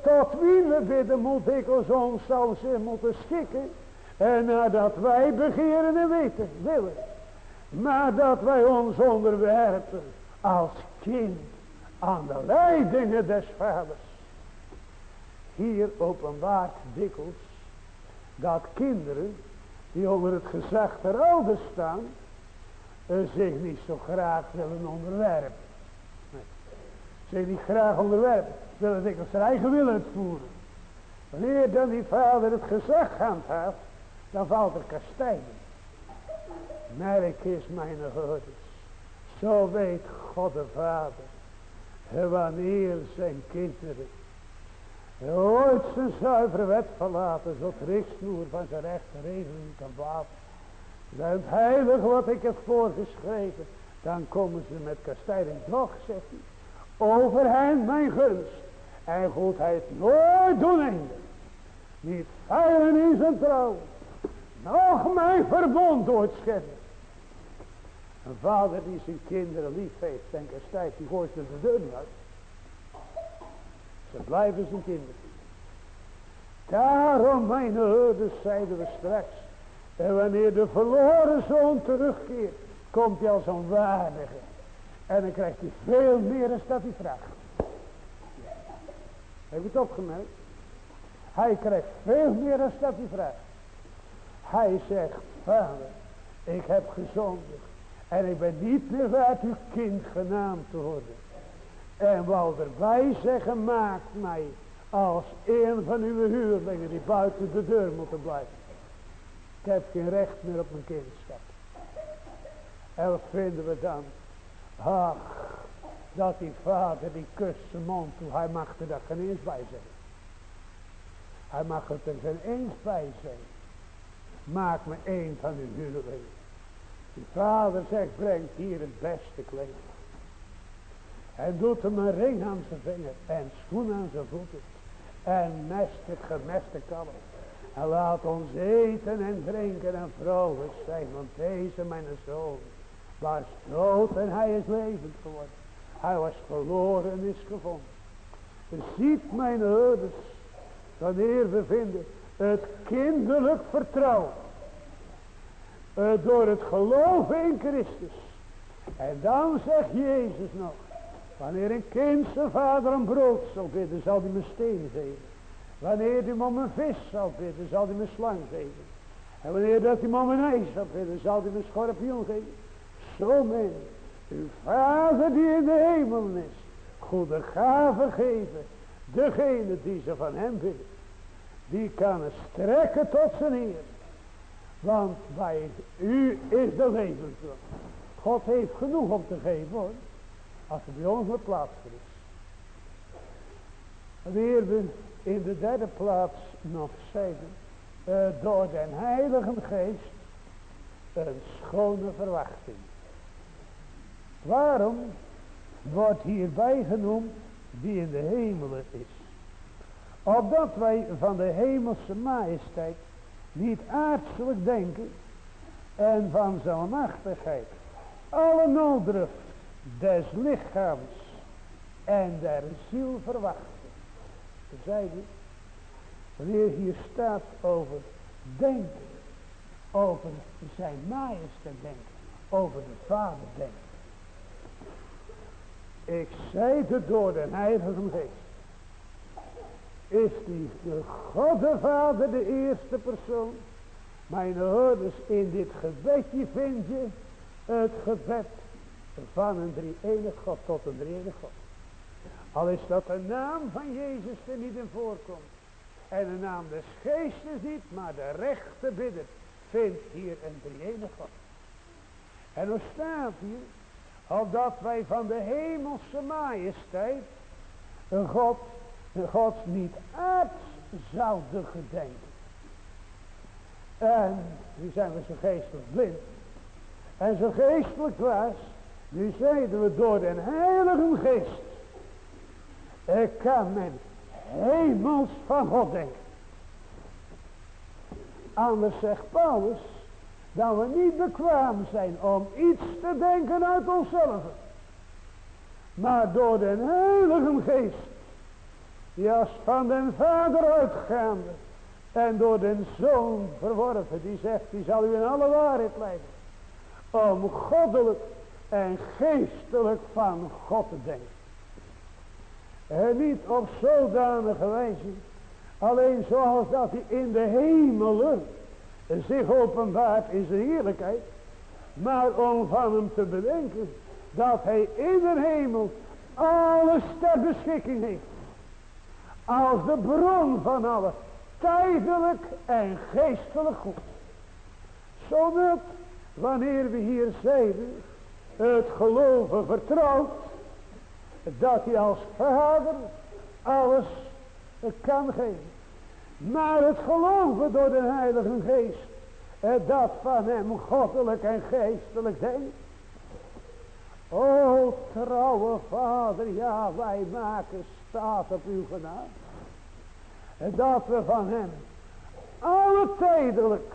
tot wie we bidden moet dikwijls ons zelfs in moeten schikken. En nadat wij begeren en weten, willen. Maar dat wij ons onderwerpen als kind aan de leidingen des vaders. Hier openbaart dikwijls dat kinderen die onder het gezag der ouders staan, eh, zich niet zo graag willen onderwerpen. Nee. Zich niet graag onderwerpen, willen dikwijls zijn eigen wil uitvoeren. Wanneer dan die vader het gezag handhaaft, dan valt er kastijding. Merk is mijn hoorders. Zo weet God de Vader. Wanneer zijn kinderen ooit zijn zuivere wet verlaten, tot richtsnoer van zijn rechte regeling kan wapen. Het heilig wat ik heb voorgeschreven, dan komen ze met kastijding. Doch, zegt hij, over hen mijn gunst en goedheid nooit doen einde. Niet veilen in zijn trouw, nog mijn verbond doorscheppen. Een vader die zijn kinderen lief heeft en kastijdt, die gooit ze de deur niet uit. Ze blijven zijn kinderen. Daarom, mijn herders, zeiden we straks. En wanneer de verloren zoon terugkeert, komt hij als een waardige. En dan krijgt hij veel meer dan dat hij vraagt. Heb je het opgemerkt? Hij krijgt veel meer dan dat hij vraagt. Hij zegt, vader, ik heb gezondigd. En ik ben niet meer waard uw kind genaamd te worden. En erbij zeggen, maakt mij als een van uw huurlingen die buiten de deur moeten blijven. Ik heb geen recht meer op mijn kindschap. En wat vinden we dan? Ach, dat die vader die kust zijn mond toe, hij mag er daar geen eens bij zijn. Hij mag het er geen eens bij zijn. Maak me een van uw huurlingen. Die vader zegt, brengt hier het beste kleed. En doet hem een ring aan zijn vinger en schoen aan zijn voeten. En mest het gemeste kalf. En laat ons eten en drinken en vrolijk zijn. Want deze mijn zoon was dood en hij is levend geworden. Hij was verloren en is gevonden. Ziet mijn ouders, wanneer we vinden het kinderlijk vertrouwen. Door het geloven in Christus. En dan zegt Jezus nog. Wanneer een kind zijn vader een brood zal bidden, zal hij me steen geven. Wanneer hij om een vis zal bidden, zal hij me slang geven. En wanneer dat hij om een ijs zal bidden, zal hij me schorpioen geven. Zo men, uw vader die in de hemel is, goede gaven geven. Degene die ze van hem bidden, die kan het strekken tot zijn eer. Want bij u is de levensbron. God heeft genoeg om te geven hoor. Als er bij ons een plaats voor is. Weer we in de derde plaats nog zeggen. Uh, door den heilige geest. Een schone verwachting. Waarom wordt hierbij genoemd die in de hemelen is? Opdat wij van de hemelse majesteit niet aardselijk denken en van zijn machtigheid alle nooddruft des lichaams en der ziel verwachten. Zeiden, wanneer hier staat over denken, over zijn majesteit denken, over de Vader denken. Ik zei het door de Heilige Geest is die de God de Vader de eerste persoon. Mijn hoorders, in dit gebedje vind je het gebed van een drie-enig God tot een drie-enig God. Al is dat de naam van Jezus er niet in voorkomt. en de naam des geestes niet, maar de rechte bidder vindt hier een drie God. En dan staat hier, opdat wij van de hemelse majesteit, God, een God niet aards zouden gedenken. En nu zijn we zo geestelijk blind. En zo geestelijk was, nu zeiden we door den heilige geest. Ik kan men hemels van God denken. Anders zegt Paulus, dat we niet bekwaam zijn om iets te denken uit onszelf. Maar door den heilige geest, die als van den vader uitgaande en door den zoon verworven, die zegt, die zal u in alle waarheid leiden. Om goddelijk en geestelijk van God te denken. En niet op zodanige wijze, alleen zoals dat hij in de hemelen zich openbaart in zijn heerlijkheid. Maar om van hem te bedenken dat hij in de hemel alles ter beschikking heeft. Als de bron van alle tijdelijk en geestelijk goed. Zodat wanneer we hier zeiden het geloven vertrouwt. Dat hij als vader alles kan geven. Maar het geloven door de Heilige Geest. Dat van hem goddelijk en geestelijk denkt. O trouwe vader, ja wij maken staat op uw genade. En dat we van hem alle tijdelijk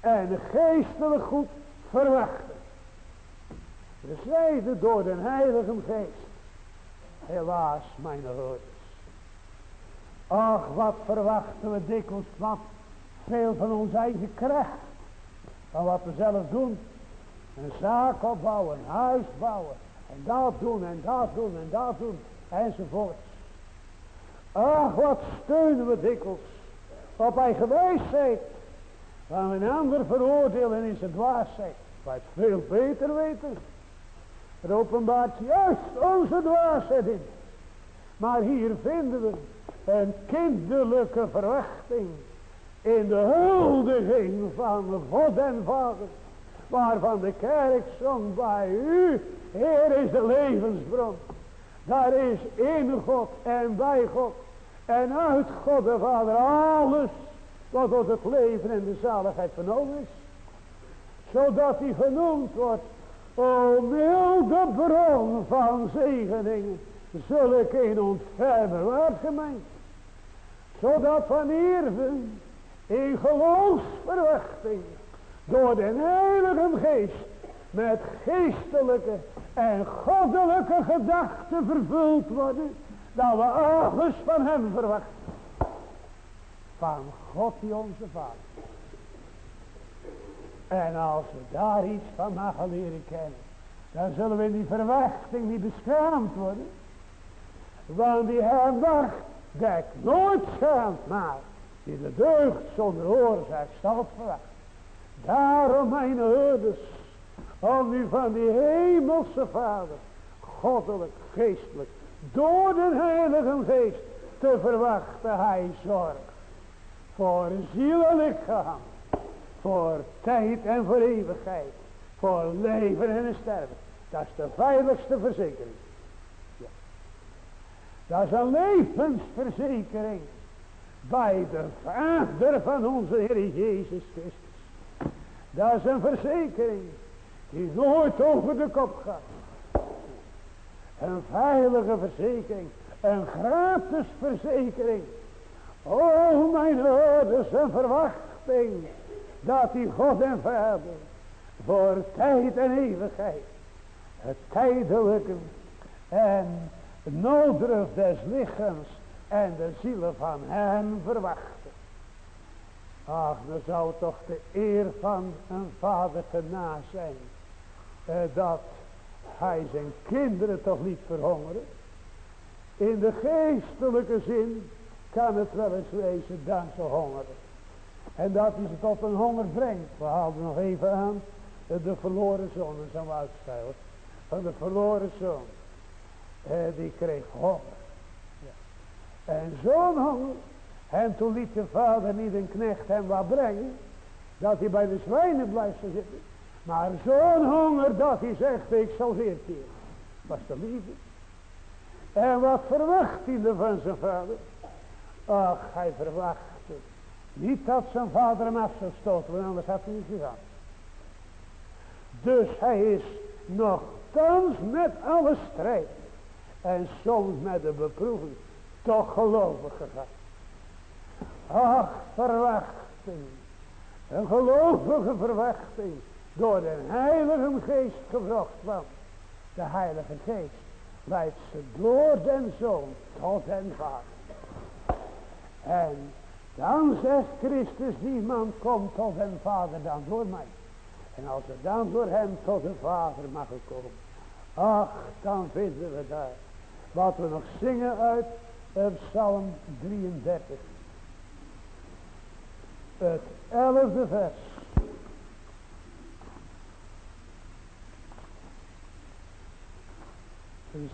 en geestelijk goed verwachten. We door de Heilige Geest. Helaas, mijn hoorders. Ach, wat verwachten we dikwijls wat veel van ons eigen kracht. Van wat we zelf doen. Een zaak opbouwen, een huis bouwen. En dat doen en dat doen en dat doen. Enzovoort. Ach, wat steunen we dikwijls op eigen wijsheid. Van een ander veroordelen in zijn dwaasheid. Wij veel beter weten. Het openbaart juist onze dwaasheid in. Maar hier vinden we een kinderlijke verwachting in de huldiging van God en Vader. Waarvan de kerk zong bij u, Heer is de levensbron. Daar is in God en bij God en uit God de Vader alles wat tot het leven en de zaligheid vernomen is. Zodat hij genoemd wordt, o milde bron van zegeningen, zulk een ontfermer waard gemeend. Zodat wanneer we in geloofsverwachting door de Heilige Geest met geestelijke en goddelijke gedachten vervuld worden, dat we alles van hem verwachten. Van God die onze Vader. En als we daar iets van mogen leren kennen, dan zullen we in die verwachting niet beschaamd worden. Want die herwacht dekt nooit schaamt, maar die de deugd zonder oorzaak zal verwachten. Daarom mijn herders, om u van die hemelse Vader, goddelijk, geestelijk, door de Heilige Geest te verwachten, hij zorgt voor ziel en lichaam, voor tijd en voor eeuwigheid, voor leven en sterven. Dat is de veiligste verzekering. Dat is een levensverzekering bij de Vader van onze Heer Jezus Christus. Dat is een verzekering die nooit over de kop gaat. Een veilige verzekering, een gratis verzekering. Oh mijn ouders, een verwachting dat die God en Vader voor tijd en eeuwigheid het tijdelijke en nooddruf des lichaams en de zielen van hem verwachten. Ach, dan zou het toch de eer van een vader genaas zijn. Eh, dat hij zijn kinderen toch niet verhongeren. In de geestelijke zin kan het wel eens wezen dat ze hongeren. En dat hij ze tot een honger brengt. We haalden nog even aan de verloren zijn we uitstellen. Van de verloren zoon. Eh, die kreeg honger. En zo'n honger En toen liet de vader niet een knecht hem wat brengen. Dat hij bij de zwijnen blijft zitten. Maar zo'n honger dat hij zegt, ik zal veertien. Was de liefde. En wat verwacht hij van zijn vader? Ach, hij verwachtte. Niet dat zijn vader hem af zou stoten, want anders had hij niet gegaan. Dus hij is nogthans met alle strijd. En soms met de beproeving toch gelovig gegaan. Ach, verwachting. Een gelovige verwachting. Door de heilige geest gevraagd Want de heilige geest leidt ze door den zoon tot den vader. En dan zegt Christus, niemand komt tot den vader dan door mij. En als er dan door hem tot de vader mag komen. Ach, dan vinden we daar. Wat we nog zingen uit Psalm 33. Het elfde vers.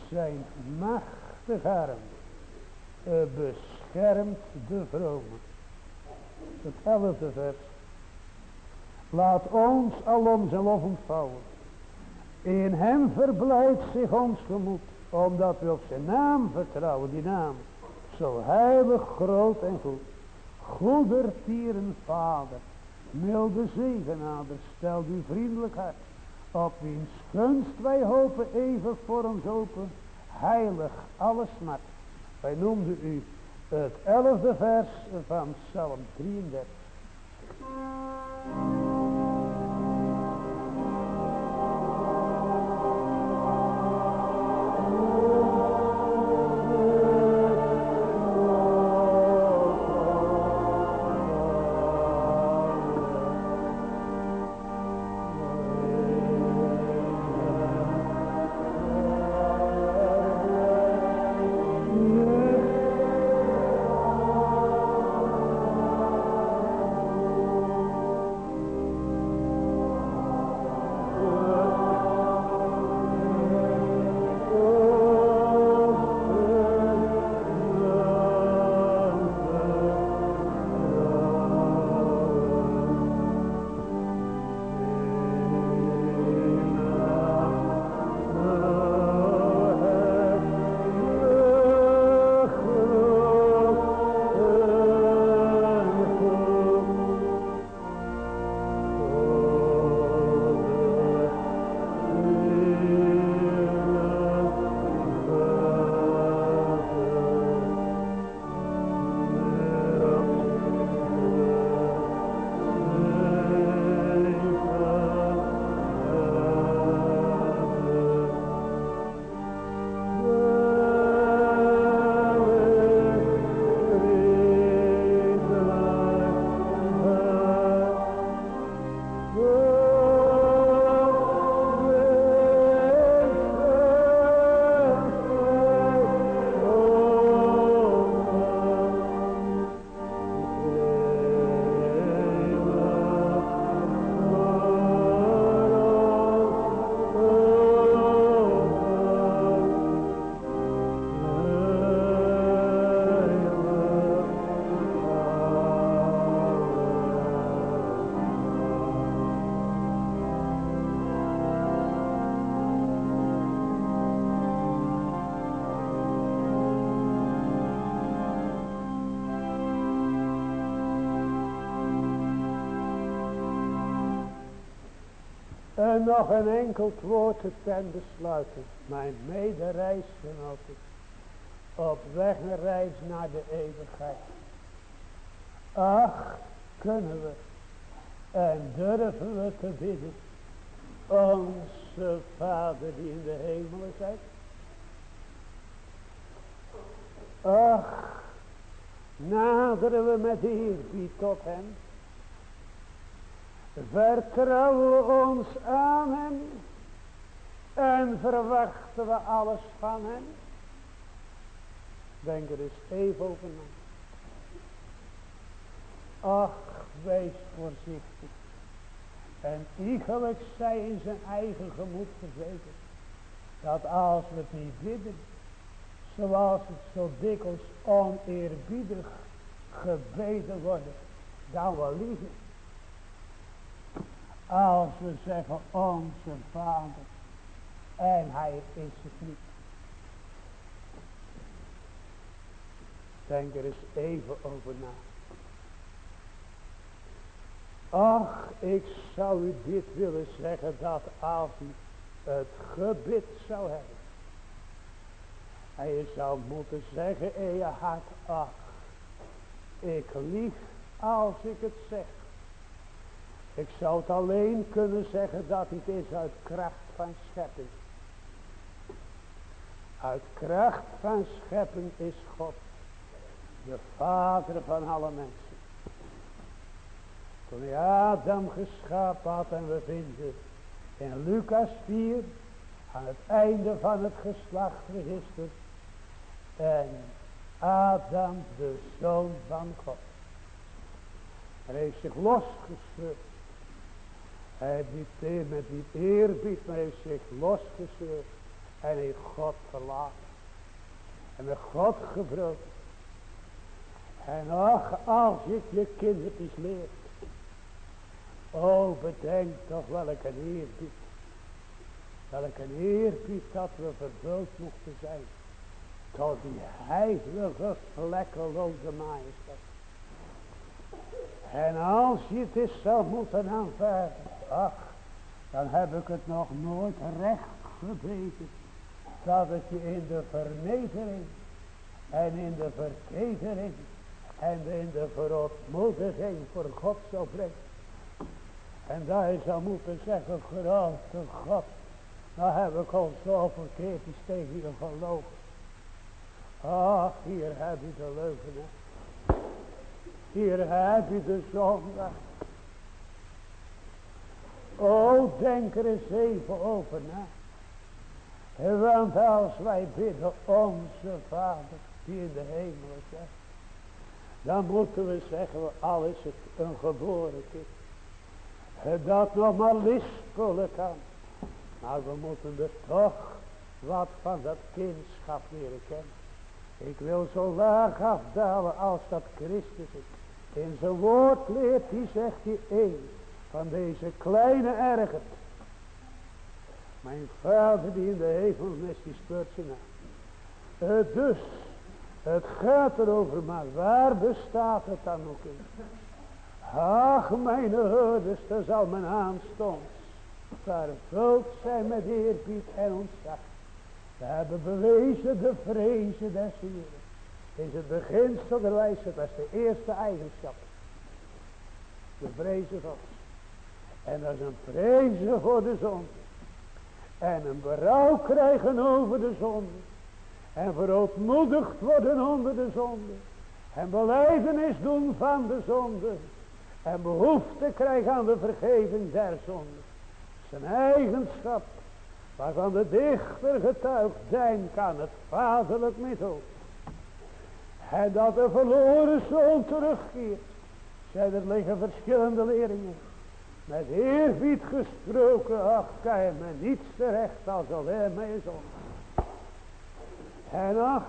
Zijn machtig arm beschermt de vrome. Het elfde vers. Laat ons alom zijn lof ontvouwen. In hem verblijdt zich ons gemoed. Omdat we op zijn naam vertrouwen. Die naam. Zo heilig, groot en goed. Goedertieren vader. Milde zegenader. Stel uw vriendelijk hart. Op wiens gunst wij hopen even voor ons open. Heilig alles smart. Wij noemden u het elfde vers van Psalm 33. En nog een enkel woord ten besluiten. Mijn medereisgenoten. Op weg naar reis naar de eeuwigheid. Ach, kunnen we en durven we te bidden. Onze Vader die in de hemelen zijt. Ach, naderen we met eerbied tot hem. Vertrouwen we ons aan hem. En verwachten we alles van hem. Denk er eens even over na. Ach, wees voorzichtig. En iegelijk zij in zijn eigen gemoed verzekerd. Dat als we het niet bidden. Zoals het zo dikwijls oneerbiedig gebeden worden dan wel liever. Als we zeggen onze vader en hij is het niet. Denk er eens even over na. Ach, ik zou u dit willen zeggen dat als u het gebed zou hebben. En je zou moeten zeggen in je hart, ach, ik lieg als ik het zeg. Ik zou het alleen kunnen zeggen dat het is uit kracht van schepping. Uit kracht van schepping is God de vader van alle mensen. Toen hij Adam geschapen had en we vinden in Lucas 4 aan het einde van het geslachtregister en Adam de zoon van God. Hij heeft zich losgescheurd. Hij heeft met die eerbied, maar heeft zich losgescheurd. En heeft God verlaten. En met God gebroken. En ach, als je je kindertjes leert. Oh, bedenk toch welke eerbied. Welke eerbied dat we vervuld mochten zijn. Tot die heilige, vlekkeloze majesteit. En als je eens zou moeten aanvaarden. Ach, dan heb ik het nog nooit recht gebeten. Dat je in de vernedering. En in de verketering. En in de verontmoediging voor God zou brengen. En je zou moeten zeggen, grote God. Nou heb ik al zo verkeerd tegen je geloven. Ach, hier heb je de leugen. Hier heb je de zondag. Oh, denk er eens even over na. Want als wij bidden, onze Vader, die in de hemel is, dan moeten we zeggen, al is het een geboren kind, dat nog maar lispelen kan. Maar we moeten er toch wat van dat kindschap leren kennen. Ik wil zo laag afdalen als dat Christus is. In zijn woord leert hij, zegt hij, één van deze kleine ergert. Mijn vader die in de hemel is, die speurt ze na. Het dus, het gaat erover, maar waar bestaat het dan ook in? Ach, mijn hoorders, daar zal mijn aanstonds vervuld zijn met eerbied en ontzag. We hebben bewezen de vrezen des Heren is het beginsel der wijsheid. Dat is de eerste eigenschap. De vrezen God. En dat is een vrezen voor de zonde. En een berouw krijgen over de zonde. En verootmoedigd worden onder de zonde. En beleidenis doen van de zonde. En behoefte krijgen aan de vergeving der zonde. Zijn eigenschap. Waarvan de dichter getuigt. Denk aan het vaderlijk middel. En dat de verloren zoon terugkeert. Zijn er liggen verschillende leringen. Met eerbied gesproken, ach, kan je me niets terecht als alleen mijn zoon. En ach,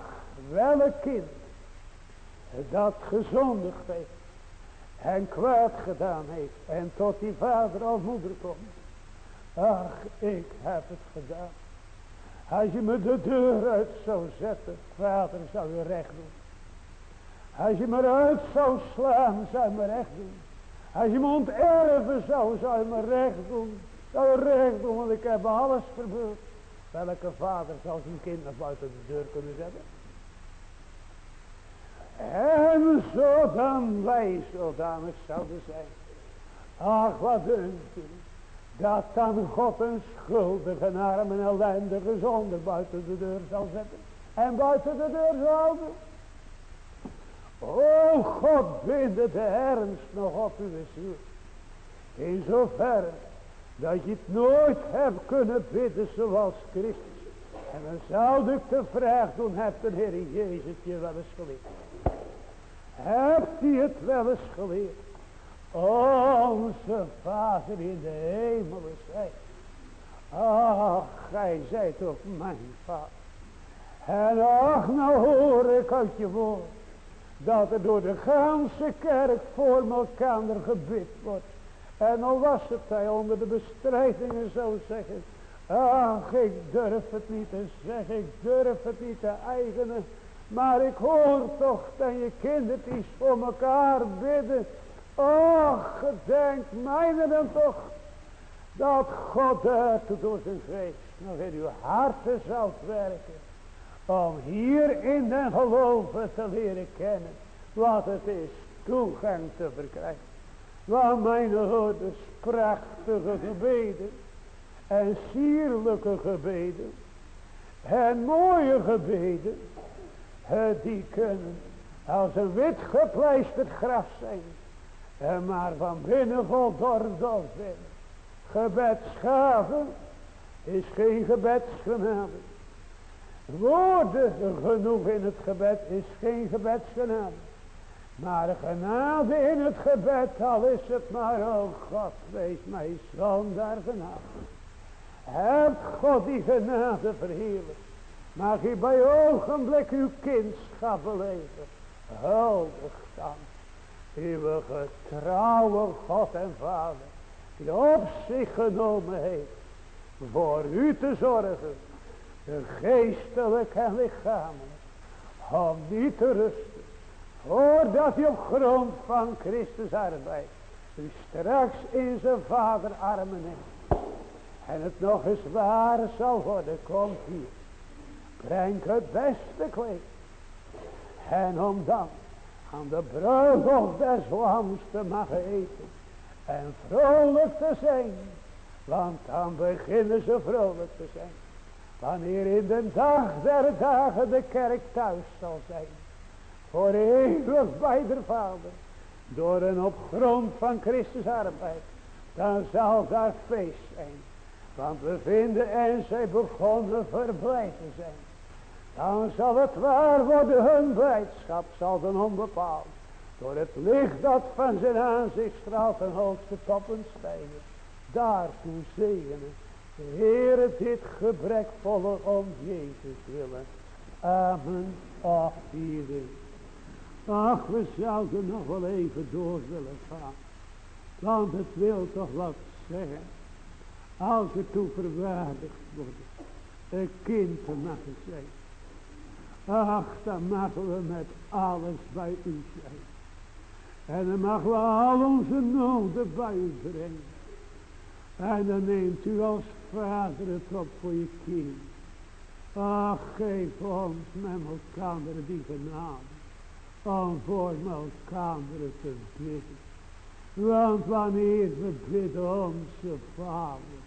welk kind dat gezondigd heeft en kwaad gedaan heeft en tot die vader of moeder komt. Ach, ik heb het gedaan. Als je me de deur uit zou zetten, vader zou je recht doen. Als je me uit zou slaan, zou je me recht doen. Als je me onterven zou, zou je me recht doen. Zou je recht doen, want ik heb alles verbeurd. Welke vader zou zijn kind buiten de deur kunnen zetten? En zo dan wij zodanig zouden zijn. Ach, wat dunkt u. Dat dan God een schuldige, arm en ellendige zonder buiten de deur zal zetten. En buiten de deur zou houden. O God, binde de ernst nog op uw ziel. In zoverre dat je het nooit hebt kunnen bidden zoals Christus. En dan zou ik de vraag doen, hebt de Heer Jezus je wel eens geleerd? Hebt hij het wel eens geleerd? Onze Vader in de hemel zei. Ach, gij zijt ook mijn Vader. En ach, nou hoor ik uit je woord Dat er door de ganse kerk voor elkaar gebid wordt. En al was het hij onder de bestrijdingen zo zeggen. Ach, ik durf het niet te zeggen. Ik durf het niet te eigenen. Maar ik hoor toch dat je kindertjes voor elkaar bidden. Och, gedenk mij dan toch. Dat God uit door zijn geest nog in uw harten zal werken. Om hier in den geloven te leren kennen. Wat het is toegang te verkrijgen. Waar mijn hoorders prachtige gebeden. En sierlijke gebeden. En mooie gebeden. Die kunnen als een wit gepleisterd graf zijn. En maar van binnen vol doordof zijn. Gebedsgaven is geen gebedsgenade. Woorden genoeg in het gebed is geen gebedsgenade. Maar genade in het gebed, al is het maar, oh God, wees mij zonder genade. Heb God die genade verheerlijk. Mag u bij ogenblik uw kindschap beleven. Huldig dan. Uw getrouwe God en Vader. Die op zich genomen heeft. Voor u te zorgen. Geestelijk en lichamelijk. Om niet te rusten. Voordat u op grond van Christus arbeid. U straks in zijn vader armen neemt. En het nog eens waar zal worden. Komt hier. Breng het beste kleed. En om dan aan de bruiloft des lams te mogen eten. En vrolijk te zijn. Want dan beginnen ze vrolijk te zijn. Wanneer in de dag der dagen de kerk thuis zal zijn. Voor eeuwig bij de Vader. Door een op grond van Christus arbeid. Dan zal daar feest zijn. Want we vinden en zij begonnen verblijven zijn. Dan zal het waar worden hun blijdschap zal dan onbepaald. Door het licht dat van zijn aanzicht straalt en hoogste toppen stijgen. Daartoe zegenen. Heere dit gebrekvolle om Jezus willen. Amen. Ach, iedereen. Ach, we zouden nog wel even door willen gaan. Want het wil toch wat zeggen. Als het toe verwaardigd wordt. Een kind te mogen zijn. Ach, dan mogen we met alles bij u zijn. En dan mogen we al onze noden bij u brengen. En dan neemt u als vader het op voor je kind. Ach, geef ons met elkaar die genade. Om voor elkaar te bidden. Want wanneer we bidden onze vader.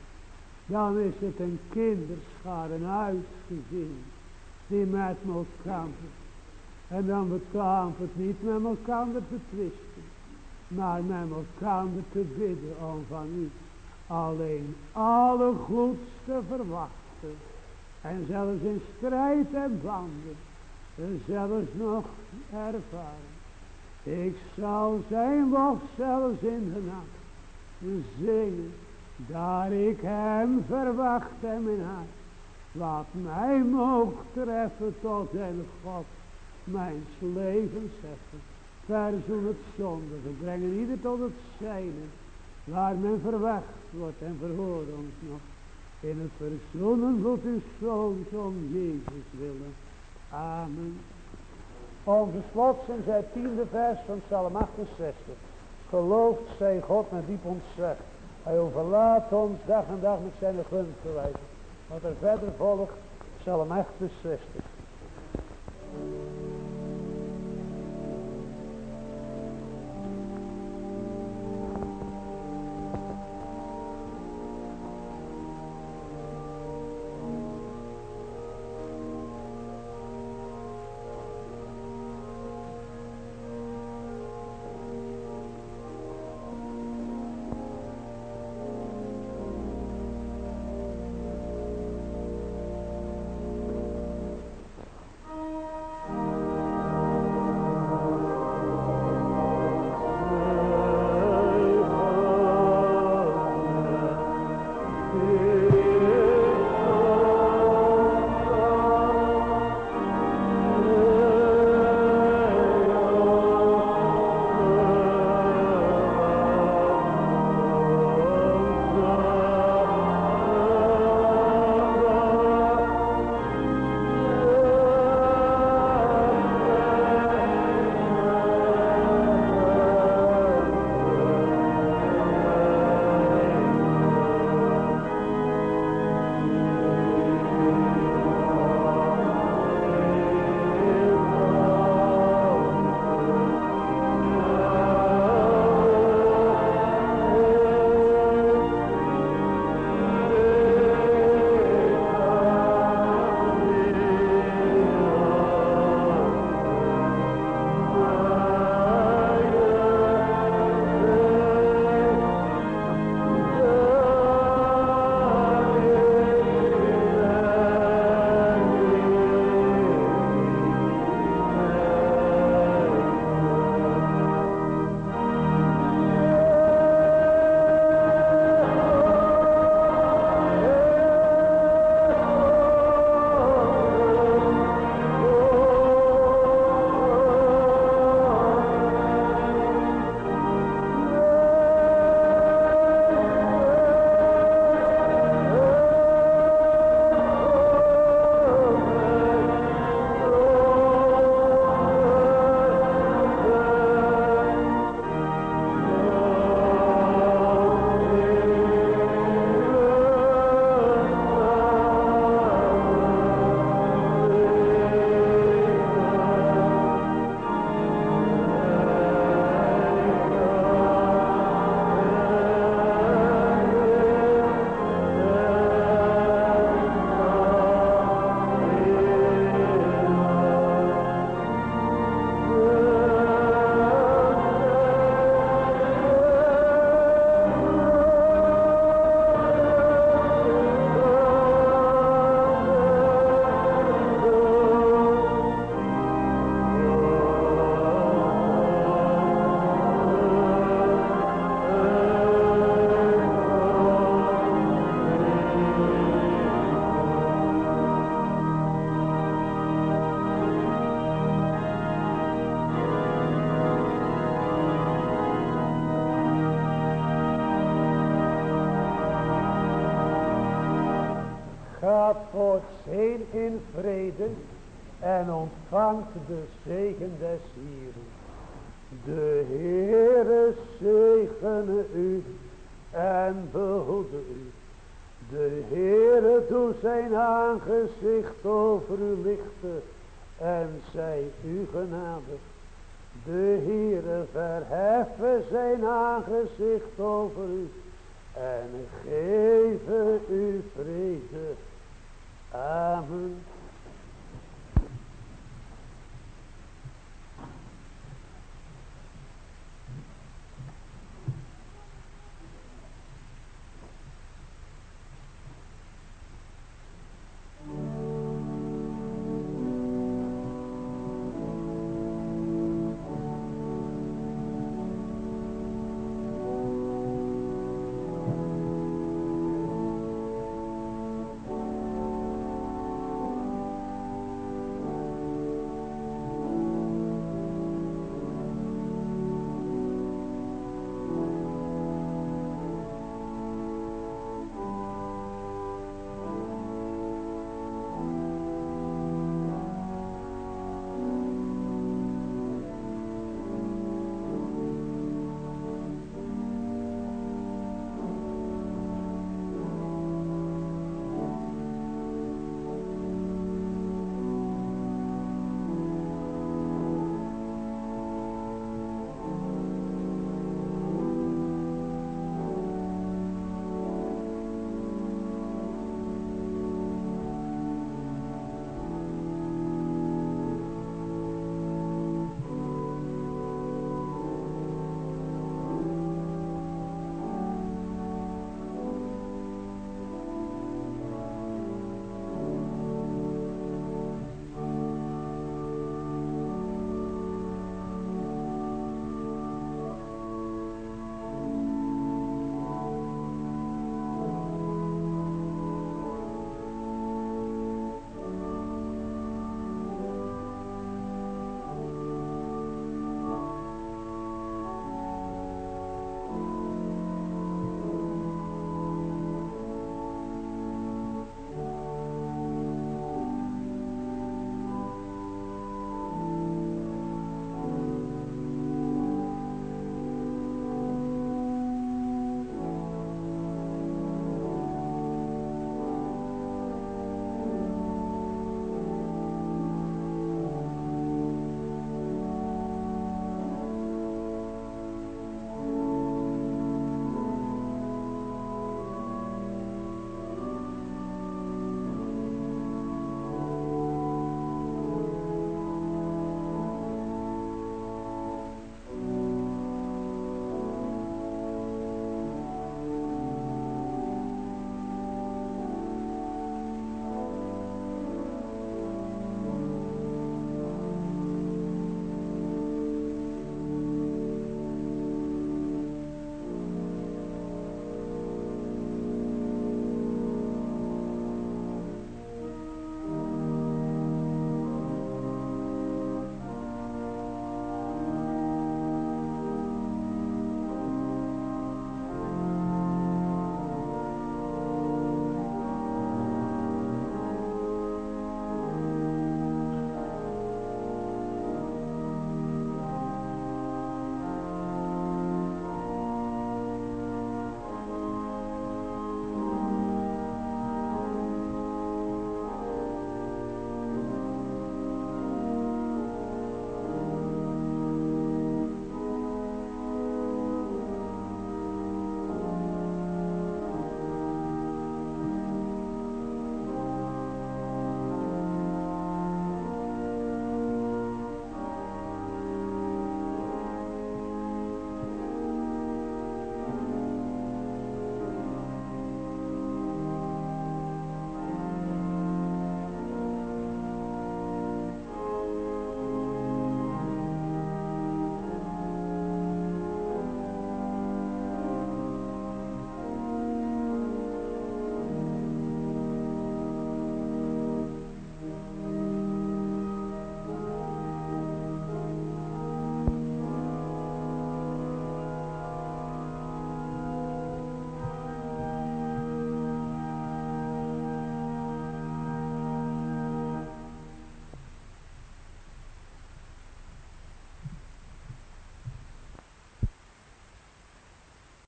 Dan is het een kinderschade uitgezien die met elkaar. En dan betaamt het niet met elkaar te twisten. Maar met elkaar te bidden om van u. Alleen alle te verwachten. En zelfs in strijd en banden. En zelfs nog ervaren. Ik zal zijn lof zelfs in de nacht. Zingen. Daar ik hem verwacht en mijn hart. Wat mij mocht treffen tot den God. Mijn leven zeggen. Verzoen het zondige. Brengen ieder tot het zijne. Waar men verwacht wordt en verhoort ons nog. In het verzoenen tot uw zoon om Jezus willen. Amen. Onze slot zijn zij tiende vers van Psalm 68. Geloofd zij God met diep ontzag. Hij overlaat ons dag en dag met zijn gunst verwijzen. Wat er verder volgt, Psalm 68.